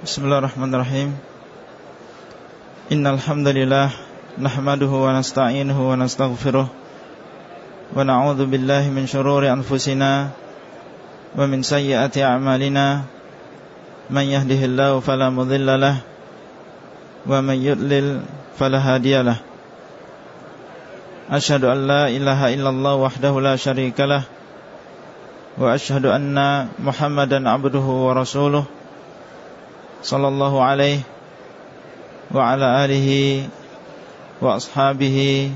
Bismillahirrahmanirrahim. Innal hamdalillah nahmaduhu wa nasta'inuhu wa nastaghfiruh. Wa na'udzu billahi min shururi anfusina wa min sayyiati a'malina. Man yahdihillahu fala mudilla lah wa man yudlil fala hadiyalah Ashhadu an la ilaha illallah wahdahu la syarika wa ashhadu anna Muhammadan abduhu wa rasuluh sallallahu alaihi wa ala alihi wa ashabihi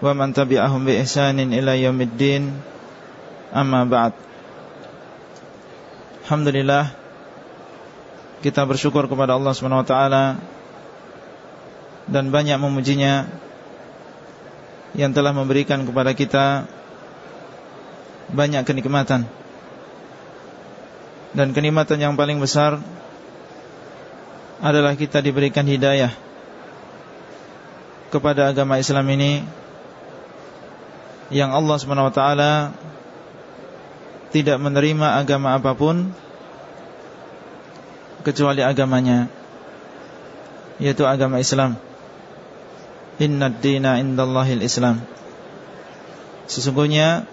wa man tabi'ahum bi ihsanin ila yaumiddin. Amma ba'd. Alhamdulillah kita bersyukur kepada Allah Subhanahu wa taala dan banyak memujinya yang telah memberikan kepada kita banyak kenikmatan. Dan kenikmatan yang paling besar adalah kita diberikan hidayah kepada agama Islam ini yang Allah SWT tidak menerima agama apa pun kecuali agamanya yaitu agama Islam. Inna dina indallahil Islam. Sesungguhnya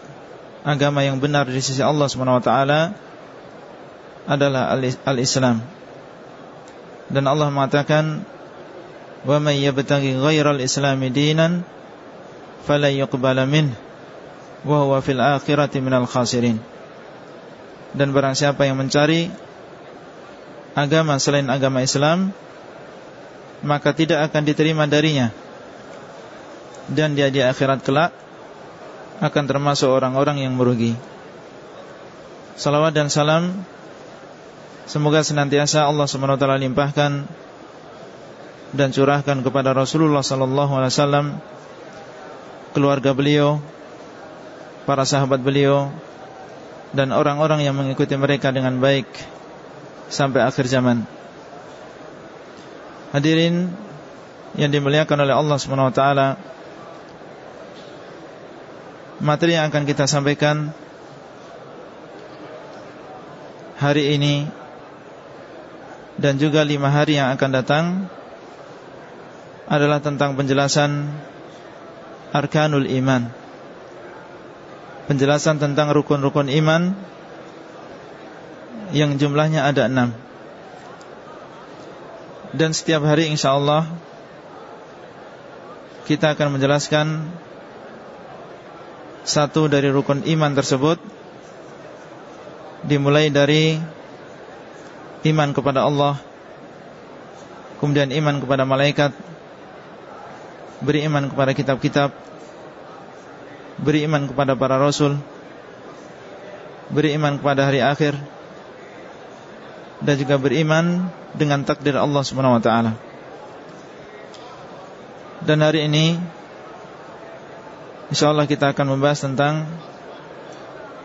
agama yang benar di sisi Allah SWT adalah al-Islam dan Allah mengatakan wa may yabtaghi ghairal islami dinan fala yuqbala min wa huwa fil akhirati minal khasirin dan barang siapa yang mencari agama selain agama Islam maka tidak akan diterima darinya dan dia di akhirat kelak akan termasuk orang-orang yang merugi. Salawat dan salam Semoga senantiasa Allah SWT limpahkan dan curahkan kepada Rasulullah SAW, keluarga beliau, para sahabat beliau, dan orang-orang yang mengikuti mereka dengan baik sampai akhir zaman. Hadirin yang dimuliakan oleh Allah SWT, materi yang akan kita sampaikan hari ini dan juga lima hari yang akan datang adalah tentang penjelasan arkanul iman. Penjelasan tentang rukun-rukun iman yang jumlahnya ada enam. Dan setiap hari insya Allah kita akan menjelaskan satu dari rukun iman tersebut dimulai dari iman kepada Allah Kemudian iman kepada malaikat Beriman kepada kitab-kitab Beriman kepada para rasul Beriman kepada hari akhir Dan juga beriman Dengan takdir Allah SWT Dan hari ini InsyaAllah kita akan membahas tentang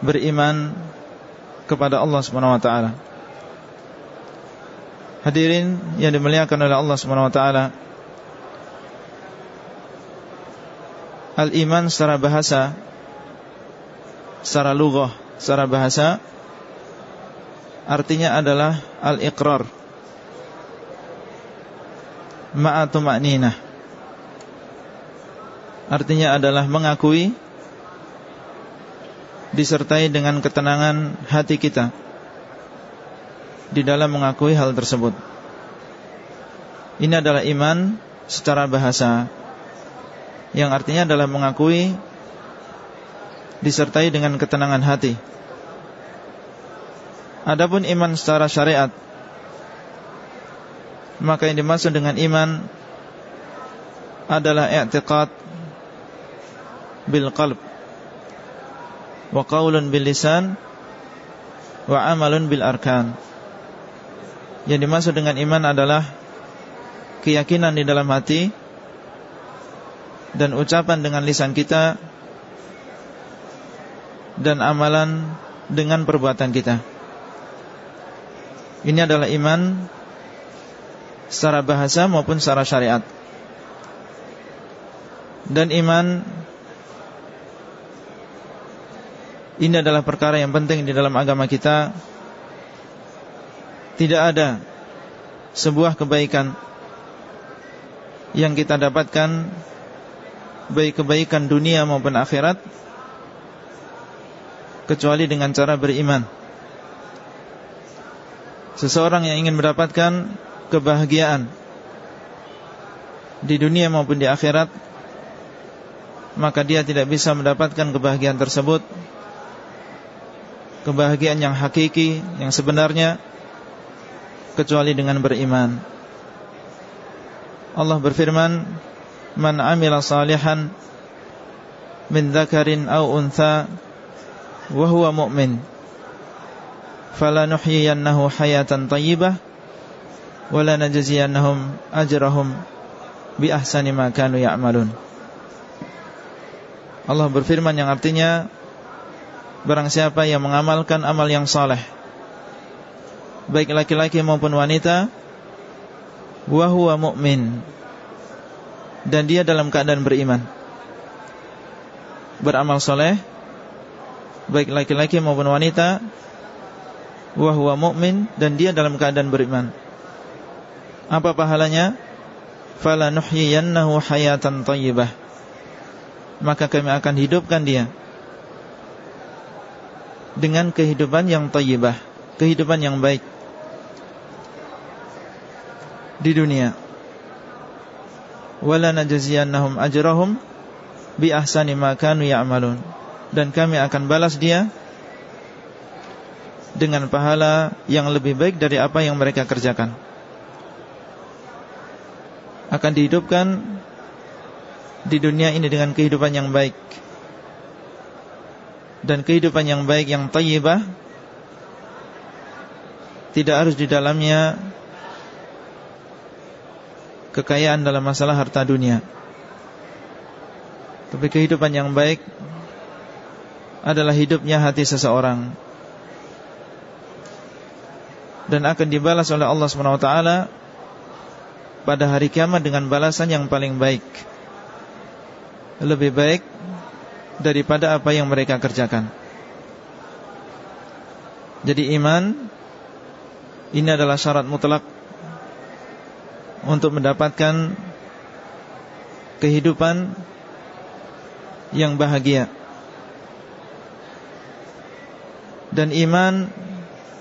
Beriman Kepada Allah SWT Hadirin yang dimuliakan oleh Allah Subhanahu wa taala. Al-iman secara bahasa secara lughah, secara bahasa artinya adalah al-iqrar. Ma'atu ma'ninah. Artinya adalah mengakui disertai dengan ketenangan hati kita di dalam mengakui hal tersebut. Ini adalah iman secara bahasa yang artinya adalah mengakui disertai dengan ketenangan hati. Adapun iman secara syariat maka yang dimaksud dengan iman adalah i'tiqad bil qalb wa qaulun bil lisan wa amalun bil arkan. Yang dimaksud dengan iman adalah keyakinan di dalam hati dan ucapan dengan lisan kita dan amalan dengan perbuatan kita. Ini adalah iman secara bahasa maupun secara syariat. Dan iman ini adalah perkara yang penting di dalam agama kita tidak ada sebuah kebaikan yang kita dapatkan baik kebaikan dunia maupun akhirat kecuali dengan cara beriman. Seseorang yang ingin mendapatkan kebahagiaan di dunia maupun di akhirat maka dia tidak bisa mendapatkan kebahagiaan tersebut kebahagiaan yang hakiki yang sebenarnya kecuali dengan beriman. Allah berfirman, "Man 'amila salihan min dzakarin aw untha wa huwa mu'min, falanuhyiyannahu hayatan thayyibah wa lanajziyannahum ajrahum bi ahsani ma kanu ya'malun." Allah berfirman yang artinya Barang siapa yang mengamalkan amal yang saleh Baik laki-laki maupun wanita Wahuwa mu'min. Dan dia dalam keadaan beriman. Beramal soleh Baik laki-laki maupun wanita Wahuwa mu'min Dan dia dalam keadaan beriman. Apa pahalanya? Fala nuhyiyannahu hayatan tayyibah. Maka kami akan hidupkan dia Dengan kehidupan yang tayyibah Kehidupan yang baik di dunia. Wala najziyannahum ajrahum bi ahsani ma kanu ya'malun. Dan kami akan balas dia dengan pahala yang lebih baik dari apa yang mereka kerjakan. Akan dihidupkan di dunia ini dengan kehidupan yang baik. Dan kehidupan yang baik yang tayyibah tidak harus di dalamnya kekayaan dalam masalah harta dunia. Tapi kehidupan yang baik Adalah hidupnya hati seseorang. Dan akan dibalas oleh Allah SWT Pada hari kiamat dengan balasan yang paling baik. Lebih baik Daripada apa yang mereka kerjakan. Jadi iman Ini adalah syarat mutlak untuk mendapatkan kehidupan yang bahagia. Dan iman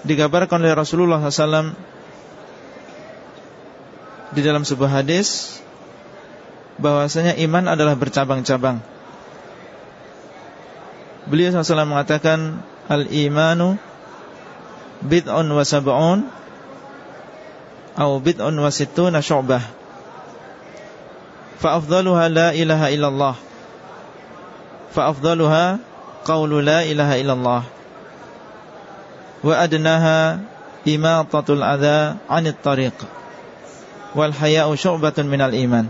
digambarkan oleh Rasulullah SAW di dalam sebuah hadis bahwasanya iman adalah bercabang-cabang. Beliau SAW mengatakan al-imanu bid'un wa sab'un au bid'un wasittuna syu'bah. Fa afdaluha la ilaha illallah. Fa afdaluha qawlu la ilaha illallah. Wa adnaha imatatul adha 'anit tariq. Wal haya'u syu'batun minal iman.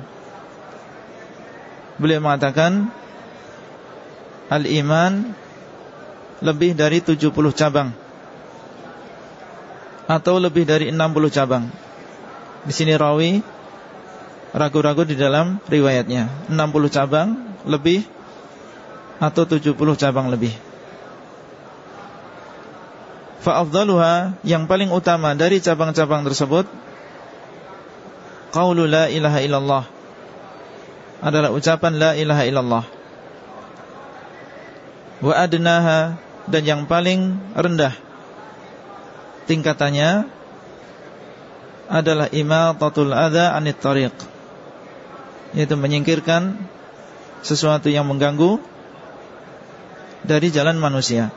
Boleh mengatakan al iman lebih dari 70 cabang. Atau lebih dari 60 cabang di sini rawi ragu-ragu di dalam riwayatnya. 60 cabang lebih atau 70 cabang lebih. Fa'afdaluha yang paling utama dari cabang-cabang tersebut Qaulu la ilaha illallah Adalah ucapan la ilaha illallah Wa adnaha Dan yang paling rendah Tingkatannya adalah imatatul adha anit tariq. Yaitu menyingkirkan sesuatu yang mengganggu dari jalan manusia.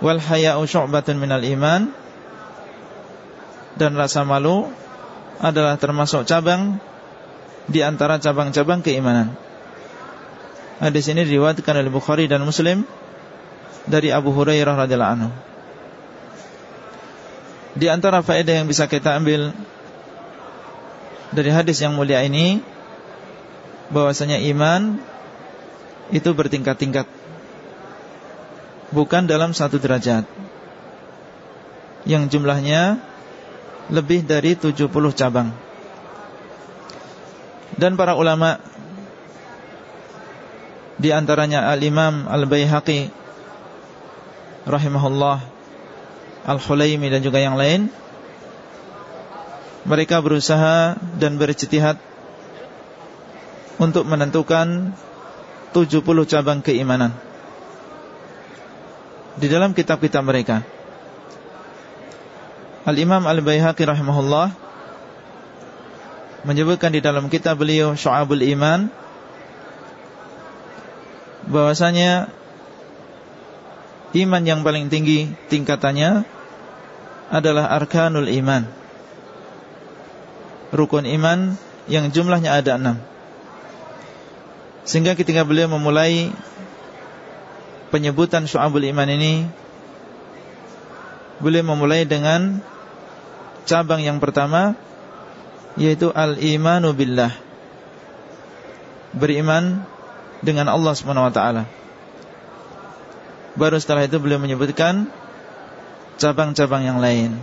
Wal haya'u syu'batun minal iman. Dan rasa malu adalah termasuk cabang di antara cabang-cabang keimanan. Hadis ini diriwayatkan oleh Bukhari dan Muslim dari Abu Hurairah radhiyallahu anhu di antara faedah yang bisa kita ambil dari hadis yang mulia ini bahwasanya iman itu bertingkat-tingkat. Bukan dalam satu derajat. Yang jumlahnya lebih dari 70 cabang. Dan para ulama di antaranya Al-Imam Al-Baihaqi rahimahullah Al-Hulaimi dan juga yang lain mereka berusaha dan berjitihad untuk menentukan 70 cabang keimanan di dalam kitab-kitab mereka. Al-Imam Al-Baihaqi rahimahullah menyebutkan di dalam kitab beliau Syu'abul Iman bahwasanya iman yang paling tinggi tingkatannya adalah arkanul iman. Rukun iman yang jumlahnya ada enam. Sehingga ketika beliau memulai penyebutan syu'abul iman ini Beliau memulai dengan cabang yang pertama Yaitu al-imanu billah Beriman dengan Allah SWT Baru setelah itu beliau menyebutkan Cabang-cabang yang lain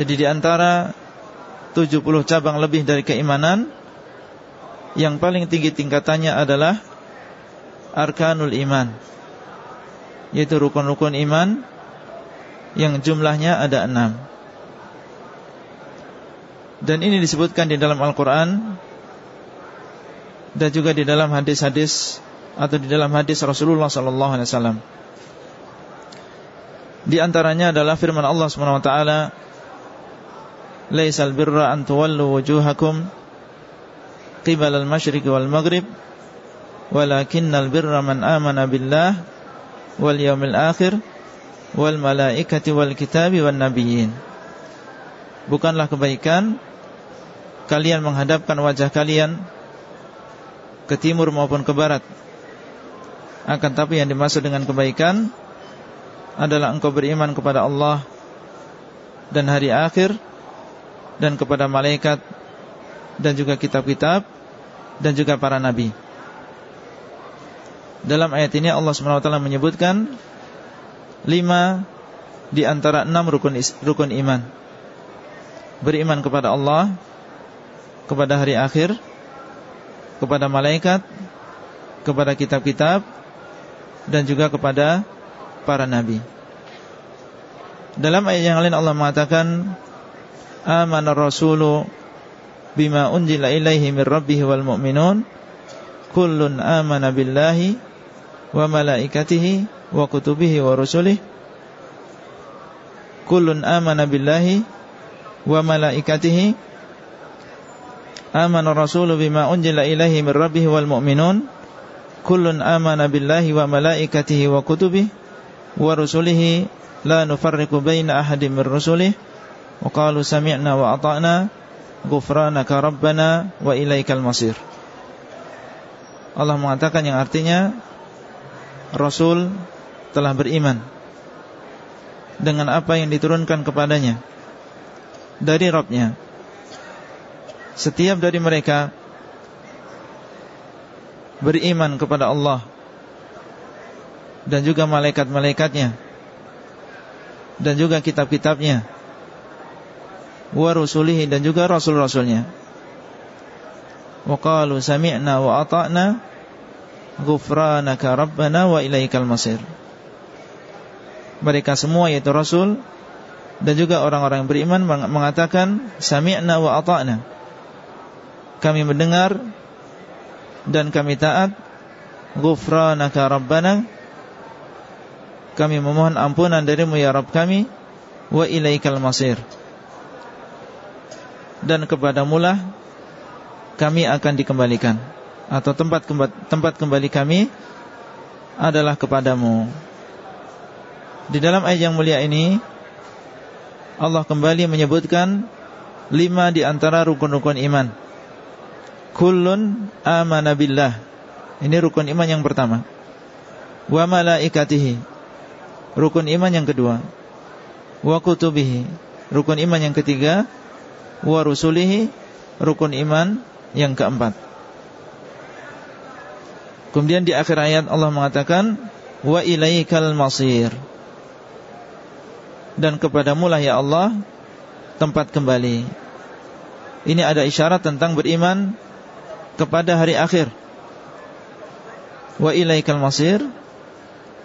Jadi di antara 70 cabang lebih dari keimanan yang paling tinggi tingkatannya adalah arkanul iman yaitu rukun-rukun iman yang jumlahnya ada enam dan ini disebutkan di dalam Al-Quran dan juga di dalam hadis-hadis atau di dalam hadis Rasulullah Sallallahu Alaihi Wasallam. Di antaranya adalah firman Allah Subhanahu Wa Taala, "Laisal birra an tuwallu wujuhakum qibal al-masyriq wal maghrib walakinnal birra man amana billah wal yawmil akhir wal malaikati wal kitabi wan nabiyyin. Bukanlah kebaikan kalian menghadapkan wajah kalian ke timur maupun ke barat. Akan tapi yang dimaksud dengan kebaikan adalah engkau beriman kepada Allah dan hari akhir dan kepada malaikat dan juga kitab-kitab dan juga para nabi. Dalam ayat ini Allah SWT menyebutkan lima di antara enam rukun rukun iman. Beriman kepada Allah, kepada hari akhir, kepada malaikat, kepada kitab-kitab dan juga kepada para nabi. Dalam ayat yang lain Allah mengatakan Amanar rasulu bima unjila ilaihi min rabbih wal mu'minun kullun amana billahi wa malaikatihi wa kutubihi wa rusulih kullun amana billahi wa malaikatihi amana rasulu bima unjila ilaihi min rabbih wal mu'minun kullun amana billahi wa malaikatihi wa kutubihi wa rusulihi la nufarriqu baina ahadin min rusulihi. Wa qalu sami'na wa ata'na Ghufranaka Rabbana wa ilaikal masir. Allah mengatakan yang artinya Rasul telah beriman Dengan apa yang diturunkan kepadanya Dari Rabbnya. Setiap dari mereka Beriman kepada Allah Dan juga malaikat-malaikatnya Dan juga kitab-kitabnya wa rusulihi dan juga rasul-rasulnya. Wa qalu sami'na wa ata'na ghufranaka rabbana wa ilaikal masir. Mereka semua yaitu rasul dan juga orang-orang beriman mengatakan sami'na wa ata'na. Kami mendengar dan kami taat ghufranaka rabbana kami memohon ampunan darimu ya Rabb kami wa ilaikal masir dan kepada mulah kami akan dikembalikan atau tempat tempat kembali kami adalah kepadamu. Di dalam ayat yang mulia ini Allah kembali menyebutkan lima di antara rukun-rukun iman. Kullun amana billah. Ini rukun iman yang pertama. Wa malaikatihi. Rukun iman yang kedua. Wa kutubihi. Rukun iman yang ketiga wa rusulihi rukun iman yang keempat. Kemudian di akhir ayat Allah mengatakan wa ilaikal masir. Dan kepadamu lah ya Allah tempat kembali. Ini ada isyarat tentang beriman kepada hari akhir. Wa ilaikal masir.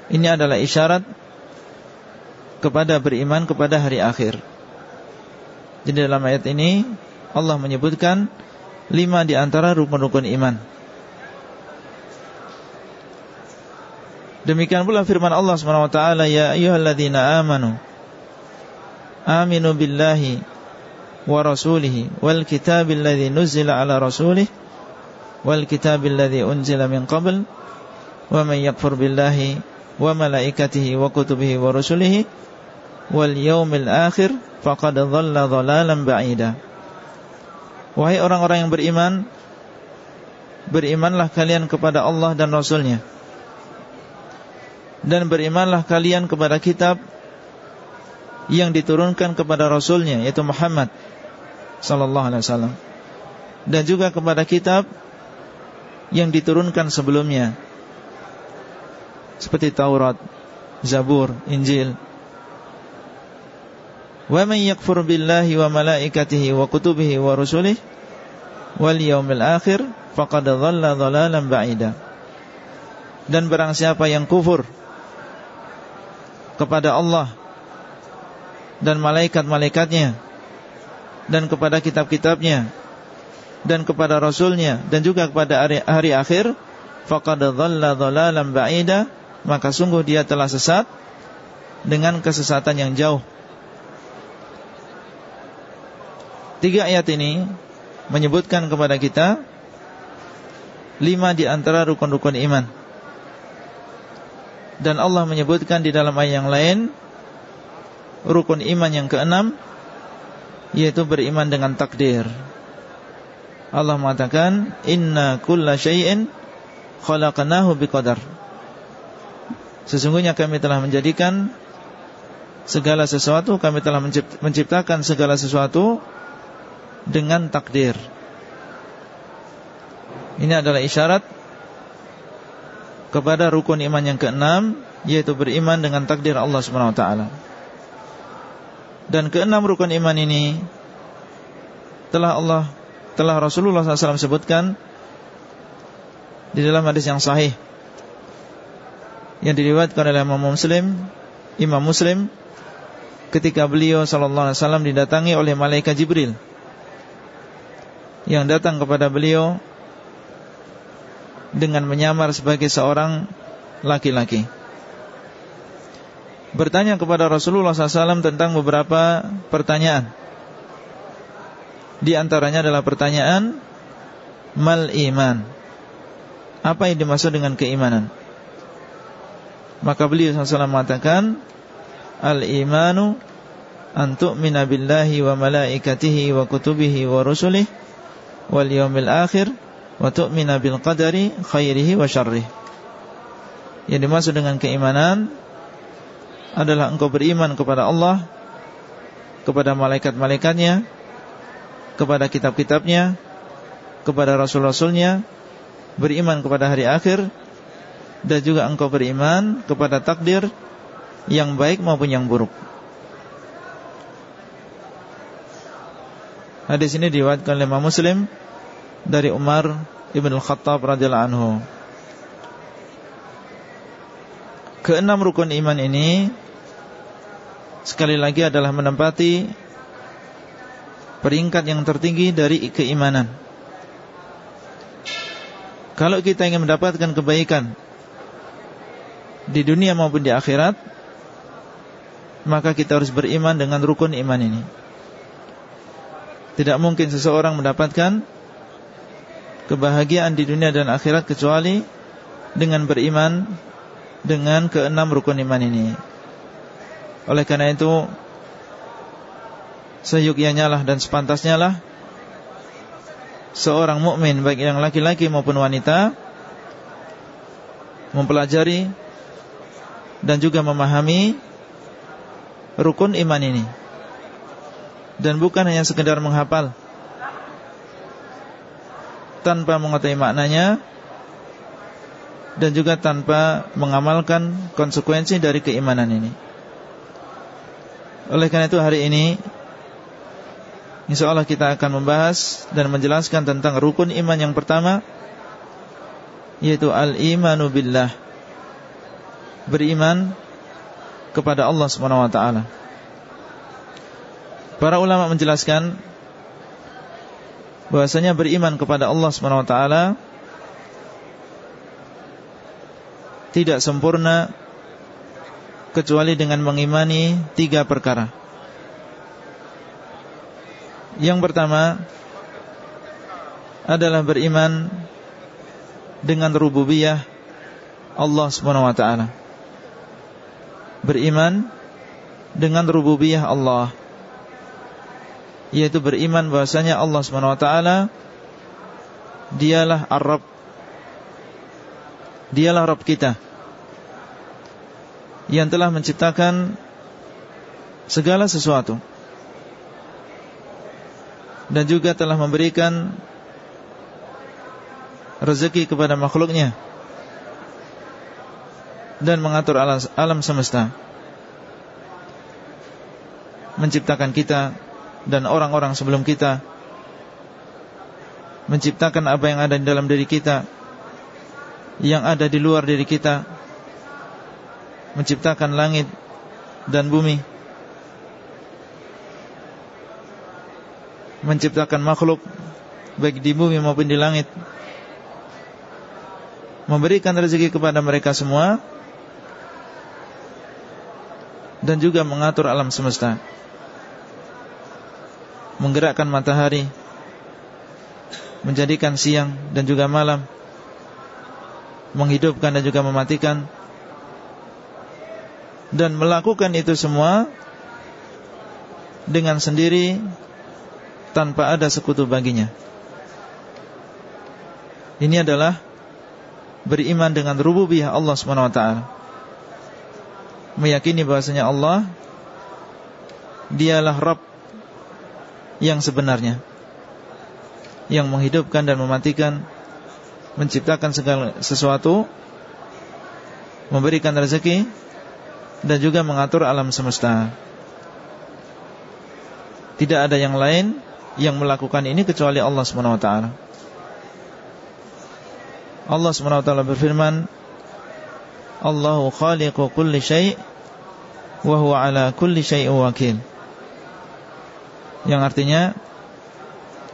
Ini adalah isyarat kepada beriman kepada hari akhir. Jadi dalam ayat ini Allah menyebutkan lima di antara rukun-rukun iman. Demikian pula firman Allah SWT Ya ayuhalladzina amanu Aminu billahi Wa rasulihi Wal kitabil ladhi nuzila ala rasulih Wal kitabil ladhi unzila min qabl Wa man yakfur billahi Wa malaikatihi Wa kutubihi wa rasulihi Wal yawmil akhir Faqad dhalla dhalalan ba'ida Wahai orang-orang yang beriman Berimanlah kalian kepada Allah dan Rasulnya dan berimanlah kalian kepada kitab yang diturunkan kepada Rasulnya yaitu Muhammad sallallahu alaihi wasallam dan juga kepada kitab yang diturunkan sebelumnya seperti Taurat, Zabur, Injil. Wa man yakfur billahi wa malaikatihi wa kutubihi wa rusulihi wal yaumil akhir faqad dhalla dhalalan ba'ida. Dan barang siapa yang kufur kepada Allah dan malaikat-malaikatnya dan kepada kitab-kitabnya dan kepada rasulnya dan juga kepada hari, hari akhir faqad dhalla dhalalan ba'ida maka sungguh dia telah sesat dengan kesesatan yang jauh Tiga ayat ini menyebutkan kepada kita lima di antara rukun-rukun iman. Dan Allah menyebutkan di dalam ayat yang lain Rukun iman yang keenam Yaitu beriman dengan takdir. Allah mengatakan Inna kulla syai'in Khalaqanahu biqadar. Sesungguhnya kami telah menjadikan Segala sesuatu Kami telah menciptakan segala sesuatu Dengan takdir Ini adalah isyarat kepada rukun iman yang keenam yaitu beriman dengan takdir Allah Subhanahu wa taala. Dan keenam rukun iman ini telah Allah telah Rasulullah SAW sebutkan di dalam hadis yang sahih yang diriwayatkan oleh Imam Muslim, Imam Muslim ketika beliau wasallam didatangi oleh malaikat Jibril yang datang kepada beliau dengan menyamar sebagai seorang laki-laki. Bertanya kepada Rasulullah SAW tentang beberapa pertanyaan. Di antaranya adalah pertanyaan mal iman. Apa yang dimaksud dengan keimanan? Maka beliau SAW mengatakan al imanu antuk minabillahi wa malaikatihi wa kutubihi wa rusulih wal yawmil akhir wa tu'mina bil qadari khairihi wa syarrih. Yang dimaksud dengan keimanan adalah engkau beriman kepada Allah, kepada malaikat-malaikatnya, kepada kitab-kitabnya, kepada rasul-rasulnya, beriman kepada hari akhir dan juga engkau beriman kepada takdir yang baik maupun yang buruk. Hadis ini diriwayatkan oleh Muslim dari Umar Ibn Al-Khattab radhiyallahu anhu. Keenam rukun iman ini sekali lagi adalah menempati peringkat yang tertinggi dari keimanan. Kalau kita ingin mendapatkan kebaikan di dunia maupun di akhirat, maka kita harus beriman dengan rukun iman ini. Tidak mungkin seseorang mendapatkan kebahagiaan di dunia dan akhirat kecuali dengan beriman dengan keenam rukun iman ini. Oleh karena itu seyukyanya lah dan sepantasnya lah seorang mukmin baik yang laki-laki maupun wanita mempelajari dan juga memahami rukun iman ini. Dan bukan hanya sekedar menghafal. Tanpa mengetahui maknanya. Dan juga tanpa mengamalkan konsekuensi dari keimanan ini. Oleh karena itu hari ini InsyaAllah kita akan membahas dan menjelaskan tentang rukun iman yang pertama Yaitu al-imanu billah. Beriman kepada Allah SWT Para ulama menjelaskan bahwasanya beriman kepada Allah taala tidak sempurna kecuali dengan mengimani tiga perkara. Yang pertama adalah beriman dengan rububiyah Allah taala. Beriman dengan rububiyah Allah yaitu beriman bahwasanya Allah Subhanahu wa taala dialah Ar-Rabb. Dialah Rabb kita. Yang telah menciptakan segala sesuatu. Dan juga telah memberikan rezeki kepada makhluknya. Dan mengatur alam semesta. Menciptakan kita dan orang-orang sebelum kita menciptakan apa yang ada di dalam diri kita yang ada di luar diri kita menciptakan langit dan bumi menciptakan makhluk baik di bumi maupun di langit memberikan rezeki kepada mereka semua dan juga mengatur alam semesta menggerakkan matahari menjadikan siang dan juga malam menghidupkan dan juga mematikan dan melakukan itu semua dengan sendiri tanpa ada sekutu baginya. Ini adalah beriman dengan rububiyah Allah taala. Meyakini bahwasanya Allah dialah Rabb yang sebenarnya yang menghidupkan dan mematikan menciptakan segala sesuatu memberikan rezeki dan juga mengatur alam semesta. Tidak ada yang lain yang melakukan ini kecuali Allah taala. Allah taala berfirman, "Allahu khaliqu kulli syai' wa huwa ala kulli syai'in wakil." Yang artinya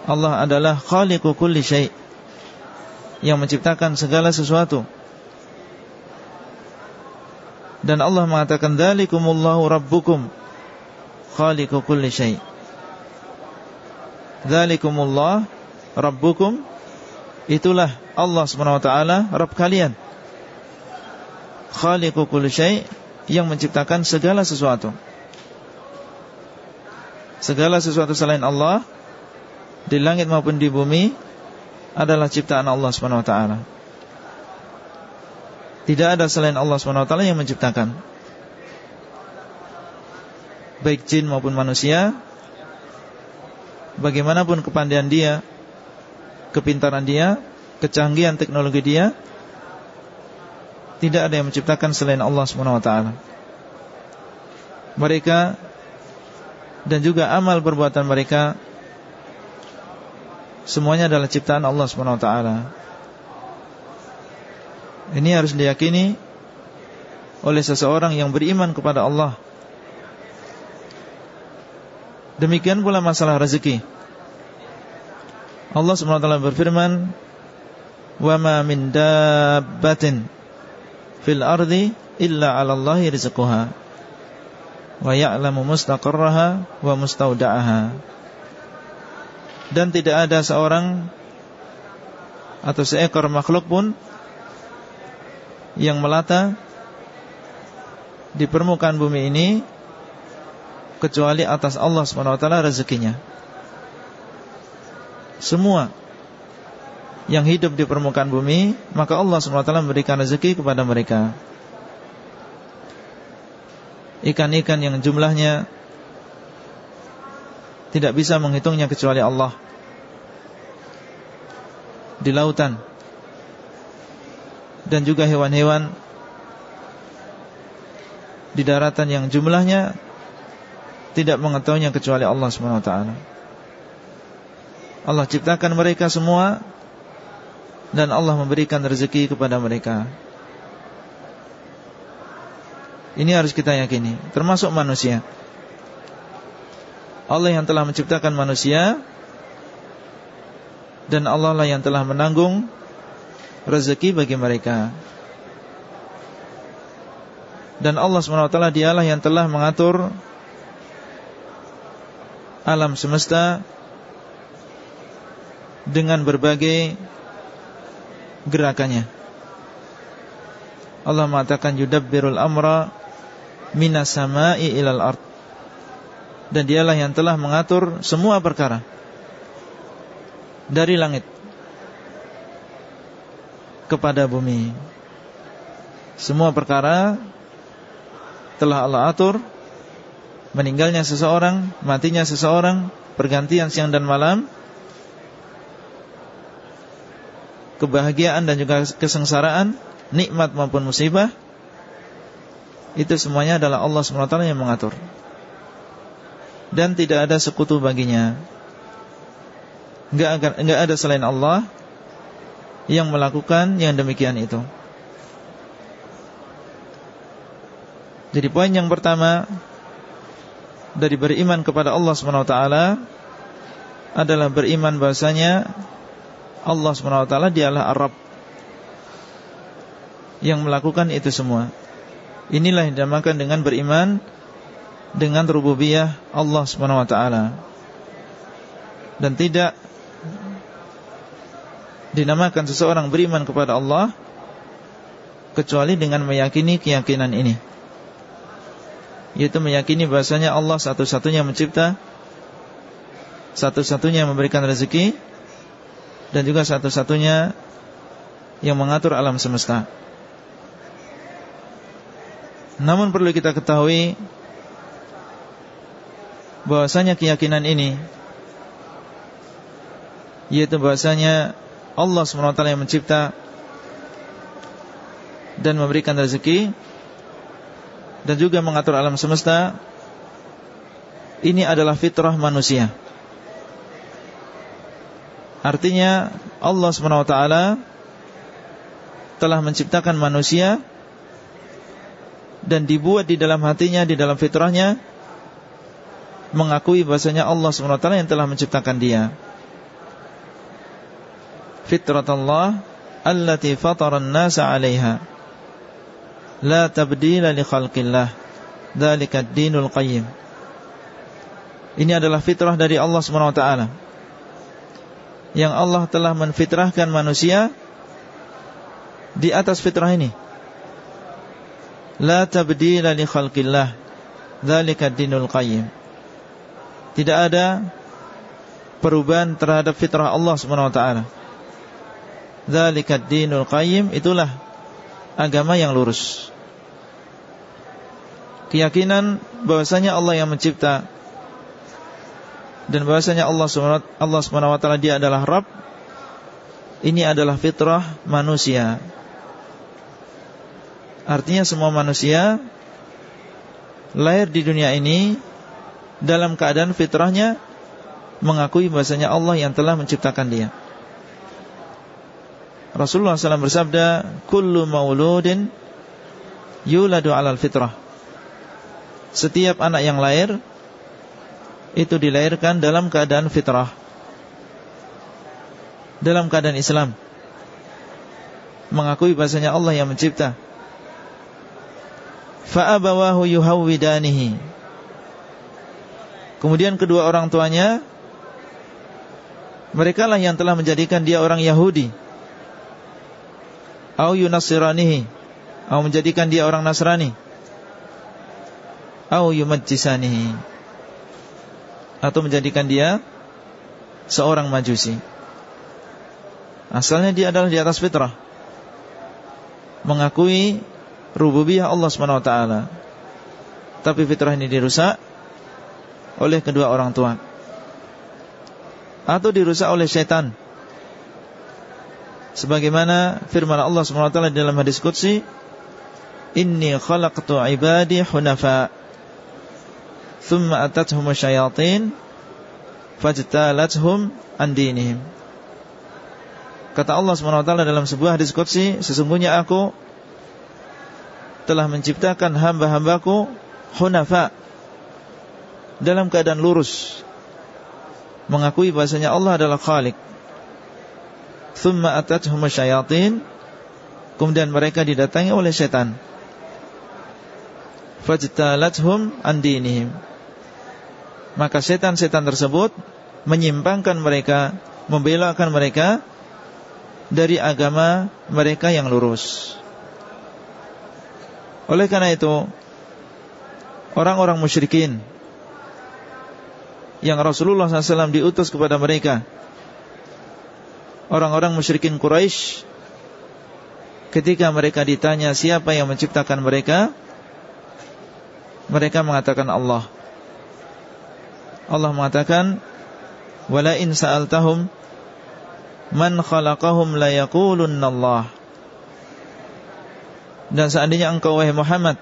Allah adalah khaliqu kulli syai' yang menciptakan segala sesuatu dan Allah mengatakan Dzalikumullahu rabbukum khaliqu kulli syai. Rabbukum itulah Allah Subhanahu wa taala Rabb kalian. Khaliqu kulli syai yang menciptakan segala sesuatu. Segala sesuatu selain Allah di langit maupun di bumi adalah ciptaan Allah taala. Tidak ada selain Allah SWT yang menciptakan Baik jin maupun manusia Bagaimanapun kepandaian dia Kepintaran dia Kecanggihan teknologi dia Tidak ada yang menciptakan selain Allah SWT Mereka Dan juga amal perbuatan mereka Semuanya adalah ciptaan Allah SWT ini harus diyakini oleh seseorang yang beriman kepada Allah. Demikian pula masalah rezeki. Allah SWT berfirman, "Wa ma min dabbatin fil ardi illa 'ala Allahi rizquha wa ya'lamu mustaqarraha wa mustauda'aha." Dan tidak ada seorang atau seekor makhluk pun yang melata di permukaan bumi ini kecuali atas Allah SWT rezekinya. Semua yang hidup di permukaan bumi, maka Allah SWT memberikan rezeki kepada mereka. Ikan-ikan yang jumlahnya tidak bisa menghitungnya kecuali Allah. Di lautan dan juga hewan-hewan di daratan yang jumlahnya tidak mengetahuinya kecuali Allah taala. Allah ciptakan mereka semua dan Allah memberikan rezeki kepada mereka. Ini harus kita yakini, termasuk manusia. Allah yang telah menciptakan manusia dan Allah lah yang telah menanggung rezeki bagi mereka. Dan Allah SWT dialah yang telah mengatur alam semesta dengan berbagai gerakannya. Allah mengatakan yudabbirul amra minas sama'i ilal ard. Dan dialah yang telah mengatur semua perkara dari langit kepada bumi. Semua perkara telah Allah atur meninggalnya seseorang, matinya seseorang, pergantian siang dan malam, kebahagiaan dan juga kesengsaraan, nikmat maupun musibah, itu semuanya adalah Allah SWT yang mengatur. Dan tidak ada sekutu baginya. Enggak ada selain Allah yang melakukan yang demikian itu. Jadi poin yang pertama dari beriman kepada Allah SWT adalah beriman bahasanya Allah SWT dialah Arab yang melakukan itu semua. Inilah yang dinamakan dengan beriman dengan rububiyah Allah SWT dan tidak dinamakan seseorang beriman kepada Allah kecuali dengan meyakini keyakinan ini yaitu meyakini bahasanya Allah satu-satunya mencipta satu-satunya memberikan rezeki dan juga satu-satunya yang mengatur alam semesta. Namun perlu kita ketahui bahwasanya keyakinan ini yaitu bahasanya Allah SWT yang mencipta dan memberikan rezeki dan juga mengatur alam semesta ini adalah fitrah manusia. Artinya Allah SWT telah menciptakan manusia dan dibuat di dalam hatinya, di dalam fitrahnya mengakui bahasanya Allah SWT yang telah menciptakan dia. Fitrat Allah allati fatara an-nasa 'alaiha la tabdila li khalqillah. Dzalika dinul qayyim. Ini adalah fitrah dari Allah SWT yang Allah telah menfitrahkan manusia di atas fitrah ini la tabdila li khalqillah. Dzalika dinul qayyim. Tidak ada perubahan terhadap fitrah Allah SWT dzalika dinul qayyim. Itulah agama yang lurus. Keyakinan bahwasanya Allah yang mencipta dan bahwasanya Allah SWT, Allah SWT dia adalah Rabb. Ini adalah fitrah manusia artinya semua manusia lahir di dunia ini dalam keadaan fitrahnya mengakui bahwasanya Allah yang telah menciptakan dia Rasulullah SAW bersabda kullu mauludin yuladu alal fitrah setiap anak yang lahir itu dilahirkan dalam keadaan fitrah. Dalam keadaan Islam. Mengakui bahasanya Allah yang mencipta. Fa'abawahu yuhawwidanihi. Kemudian kedua orang tuanya mereka lah yang telah menjadikan dia orang Yahudi. Au yunasiranihi. Au menjadikan dia orang Nasrani au yumajjisanihi atau menjadikan dia seorang majusi. Asalnya dia adalah di atas fitrah. Mengakui rububiyah Allah SWT. Tapi fitrah ini dirusak oleh kedua orang tua. Atau dirusak oleh syaitan. Sebagaimana firman Allah SWT dalam hadis Qudsi, Inni khalaqtu ibadi hunafa' Thumma atathum syayatin Fajtalathum Andinihim Kata Allah SWT dalam sebuah hadis Qudsi Sesungguhnya aku Telah menciptakan hamba-hambaku Hunafa dalam keadaan lurus mengakui bahasanya Allah adalah Khalik. Thumma atathum syayatin kemudian mereka didatangi oleh setan. Fajtalathum an dinihim. Maka setan-setan tersebut menyimpangkan mereka, membelokkan mereka dari agama mereka yang lurus. Oleh karena itu, orang-orang musyrikin yang Rasulullah SAW diutus kepada mereka Orang-orang musyrikin Quraisy Ketika mereka ditanya siapa yang menciptakan mereka Mereka mengatakan Allah. Allah mengatakan Wala in sa'altahum Man khalaqahum la Allah Dan seandainya engkau wahai Muhammad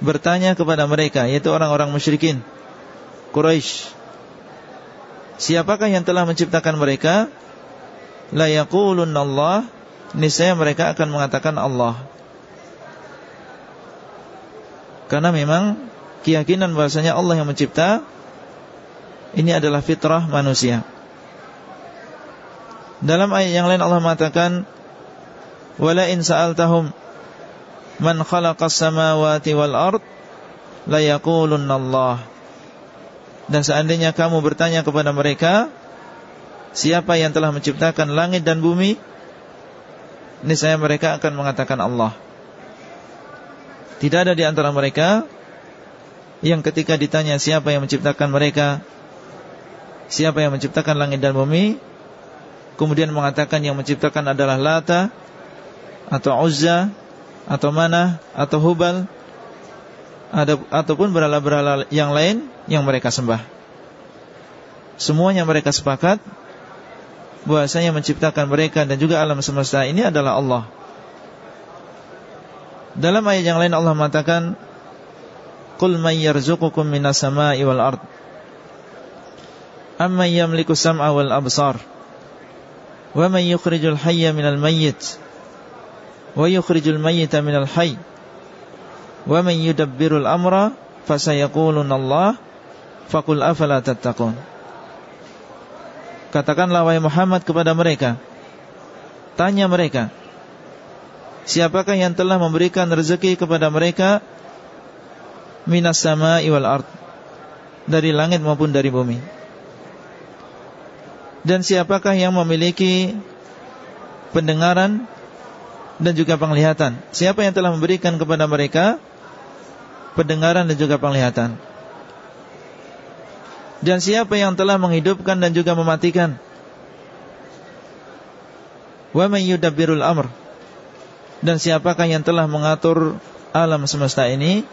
Bertanya kepada mereka Yaitu orang-orang musyrikin Quraisy. Siapakah yang telah menciptakan mereka? La yaqulunna Allah, niscaya mereka akan mengatakan Allah. Karena memang keyakinan bahasanya Allah yang mencipta ini adalah fitrah manusia. Dalam ayat yang lain Allah mengatakan wala in sa'altahum man khalaqas samawati wal ard la Allah. Dan seandainya kamu bertanya kepada mereka Siapa yang telah menciptakan langit dan bumi? Niscaya mereka akan mengatakan Allah. Tidak ada di antara mereka Yang ketika ditanya siapa yang menciptakan mereka Siapa yang menciptakan langit dan bumi? Kemudian mengatakan yang menciptakan adalah Lata Atau Uzza Atau Mana Atau Hubal ada, Ataupun berhala-berhala yang lain yang mereka sembah. Semuanya mereka sepakat bahwasanya menciptakan mereka dan juga alam semesta ini adalah Allah. Dalam ayat yang lain Allah mengatakan, "Qul may yarzuqukum minas sama'i wal ard." Amman yamliku sam'a wal absar? Wa man yukhrijul hayya minal mayyit? Wa yukhrijul mayyita minal hayy? Wa man yudabbirul Allah Fakul afala tattaqun Katakanlah wahai Muhammad kepada mereka Tanya mereka Siapakah yang telah memberikan rezeki kepada mereka Minas sama iwal art Dari langit maupun dari bumi Dan siapakah yang memiliki Pendengaran Dan juga penglihatan. Siapa yang telah memberikan kepada mereka Pendengaran dan juga penglihatan? Dan siapa yang telah menghidupkan dan juga mematikan? Wa man yudabbirul amr. Dan siapakah yang telah mengatur alam semesta ini?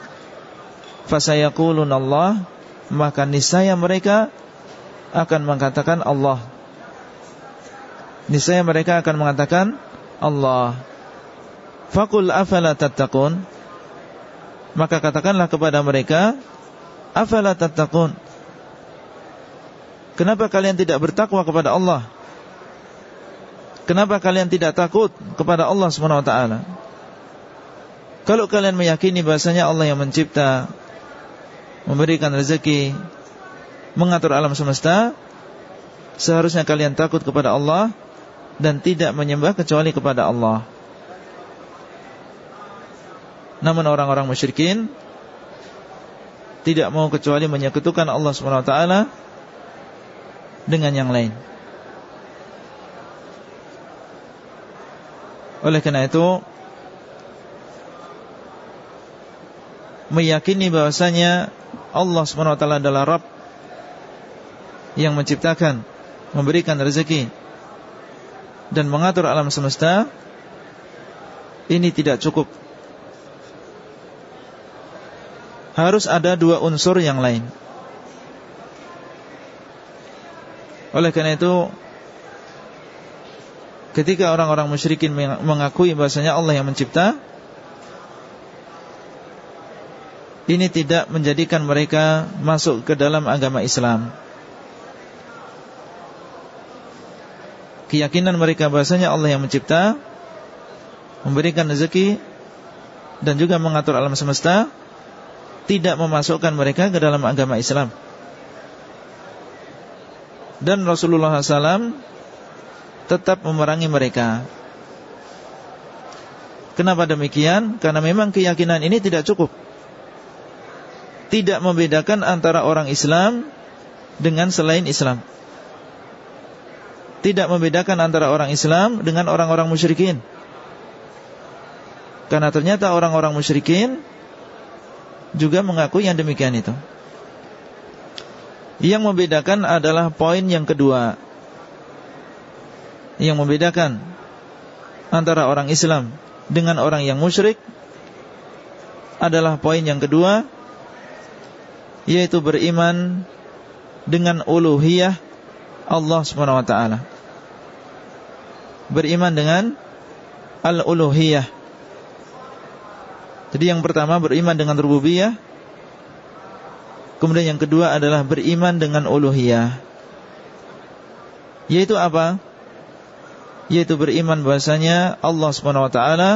Fasayaqulun Allah Maka niscaya mereka akan mengatakan Allah. Niscaya mereka akan mengatakan Allah Fakul afala tattaqun Maka katakanlah kepada mereka Afala tattaqun Kenapa kalian tidak bertakwa kepada Allah? Kenapa kalian tidak takut kepada Allah SWT? Kalau kalian meyakini bahasanya Allah yang mencipta Memberikan rezeki Mengatur alam semesta Seharusnya kalian takut kepada Allah Dan tidak menyembah kecuali kepada Allah Namun orang-orang musyrikin Tidak mau kecuali menyekutukan Allah SWT dengan yang lain. Oleh karena itu meyakini bahwasanya Allah SWT adalah Rabb yang menciptakan, memberikan rezeki dan mengatur alam semesta ini tidak cukup. Harus ada dua unsur yang lain. Oleh karena itu Ketika orang-orang musyrikin mengakui bahasanya Allah yang mencipta Ini tidak menjadikan mereka masuk ke dalam agama Islam Keyakinan mereka bahasanya Allah yang mencipta Memberikan rezeki Dan juga mengatur alam semesta tidak memasukkan mereka ke dalam agama Islam. Dan Rasulullah SAW tetap memerangi mereka. Kenapa demikian? Karena memang keyakinan ini tidak cukup. Tidak membedakan antara orang Islam dengan selain Islam. Tidak membedakan antara orang Islam dengan orang-orang musyrikin. Karena ternyata orang-orang musyrikin juga mengaku yang demikian itu. Yang membedakan adalah poin yang kedua. Yang membedakan antara orang Islam dengan orang yang musyrik adalah poin yang kedua yaitu beriman dengan uluhiyah Allah Subhanahu wa taala. Beriman dengan al-uluhiyah. Jadi yang pertama beriman dengan rububiyah. Kemudian yang kedua adalah beriman dengan uluhiyah. Yaitu apa? Yaitu beriman bahasanya Allah taala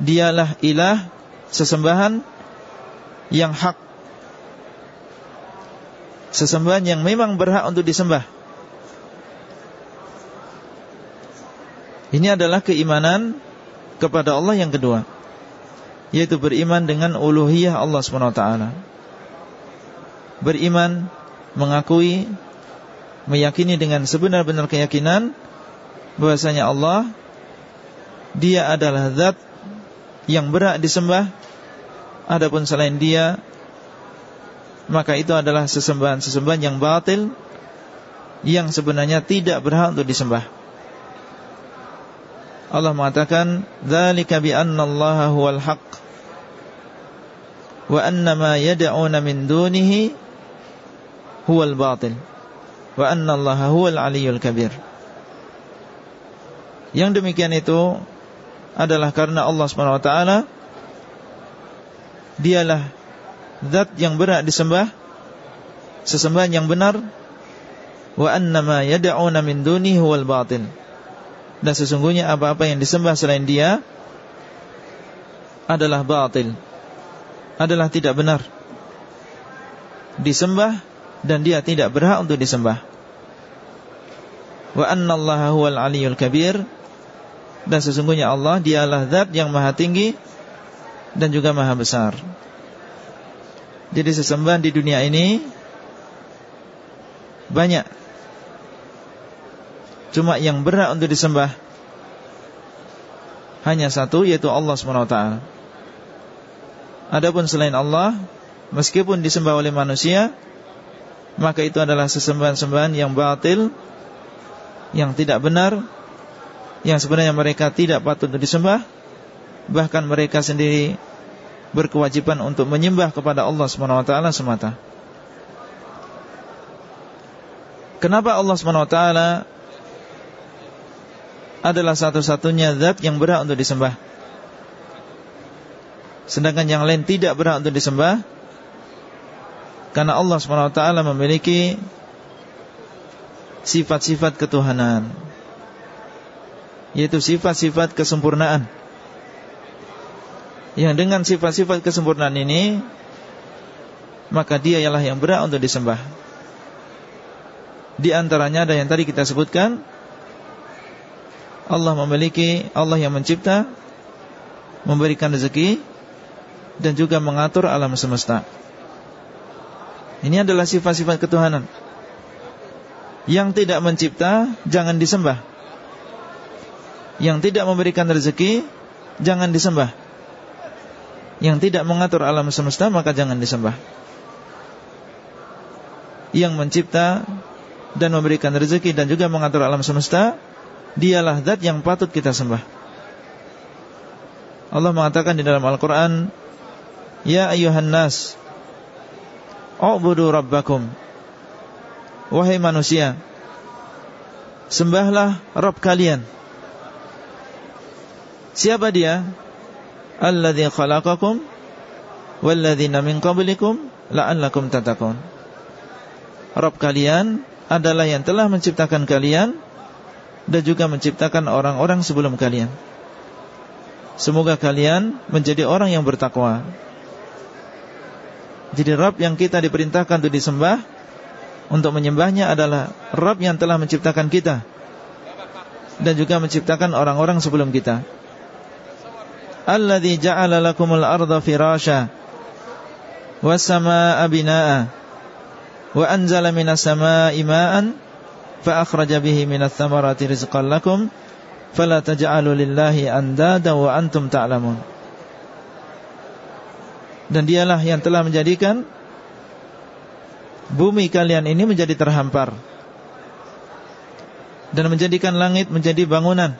dialah ilah sesembahan yang hak sesembahan yang memang berhak untuk disembah. Ini adalah keimanan kepada Allah yang kedua, yaitu beriman dengan uluhiyah Allah SWT. Beriman, mengakui, meyakini dengan sebenar-benar keyakinan bahwasanya Allah dia adalah zat yang berhak disembah adapun selain dia maka itu adalah sesembahan-sesembahan yang batil yang sebenarnya tidak berhak untuk disembah. Allah mengatakan, "Dzalika bi anna Allah huwal haqq wa anna ma yad'una min dunihi huwal batil wa anna Allah huwal aliyyul kabir." Yang demikian itu adalah karena Allah Subhanahu wa taala dialah zat yang berat disembah sesembahan yang benar wa annama yad'una min duni huwal batil dan sesungguhnya apa-apa yang disembah selain dia adalah batil. Adalah tidak benar. Disembah dan dia tidak berhak untuk disembah. Wa annallaha huwal aliyul kabir. Dan sesungguhnya Allah dialah zat yang maha tinggi dan juga maha besar. Jadi sesembahan di dunia ini banyak. Cuma yang berat untuk disembah hanya satu yaitu Allah SWT. Adapun selain Allah, meskipun disembah oleh manusia, maka itu adalah sesembahan-sembahan yang batil, yang tidak benar, yang sebenarnya mereka tidak patut untuk disembah, bahkan mereka sendiri berkewajiban untuk menyembah kepada Allah SWT semata. Kenapa Allah SWT adalah satu-satunya zat yang berhak untuk disembah? Sedangkan yang lain tidak berhak untuk disembah Karena Allah SWT memiliki Sifat-sifat ketuhanan Yaitu sifat-sifat kesempurnaan yang dengan sifat-sifat kesempurnaan ini maka dia ialah yang berat untuk disembah. Di antaranya ada yang tadi kita sebutkan Allah memiliki Allah yang mencipta memberikan rezeki dan juga mengatur alam semesta. Ini adalah sifat-sifat ketuhanan. Yang tidak mencipta jangan disembah. Yang tidak memberikan rezeki jangan disembah yang tidak mengatur alam semesta maka jangan disembah. Yang mencipta dan memberikan rezeki dan juga mengatur alam semesta, dialah zat yang patut kita sembah. Allah mengatakan di dalam Al-Qur'an, "Ya ayuhan nas, u'budu rabbakum." Wahai manusia, sembahlah Rabb kalian. Siapa dia? alladzi khalaqakum walladzina min qablikum la'allakum tattaqun. Rabb kalian adalah yang telah menciptakan kalian dan juga menciptakan orang-orang sebelum kalian. Semoga kalian menjadi orang yang bertakwa. Jadi Rabb yang kita diperintahkan untuk disembah Untuk menyembahnya adalah Rabb yang telah menciptakan kita Dan juga menciptakan orang-orang sebelum kita Alladhi ja'ala lakumul arda firasha Was-sama'a bina'a Wa anzala minas sama'i ma'an Bihi minas thamarati rizqan lakum Fala taj'alu lillahi andada wa antum ta'lamun Dan dialah yang telah menjadikan Bumi kalian ini menjadi terhampar Dan menjadikan langit menjadi bangunan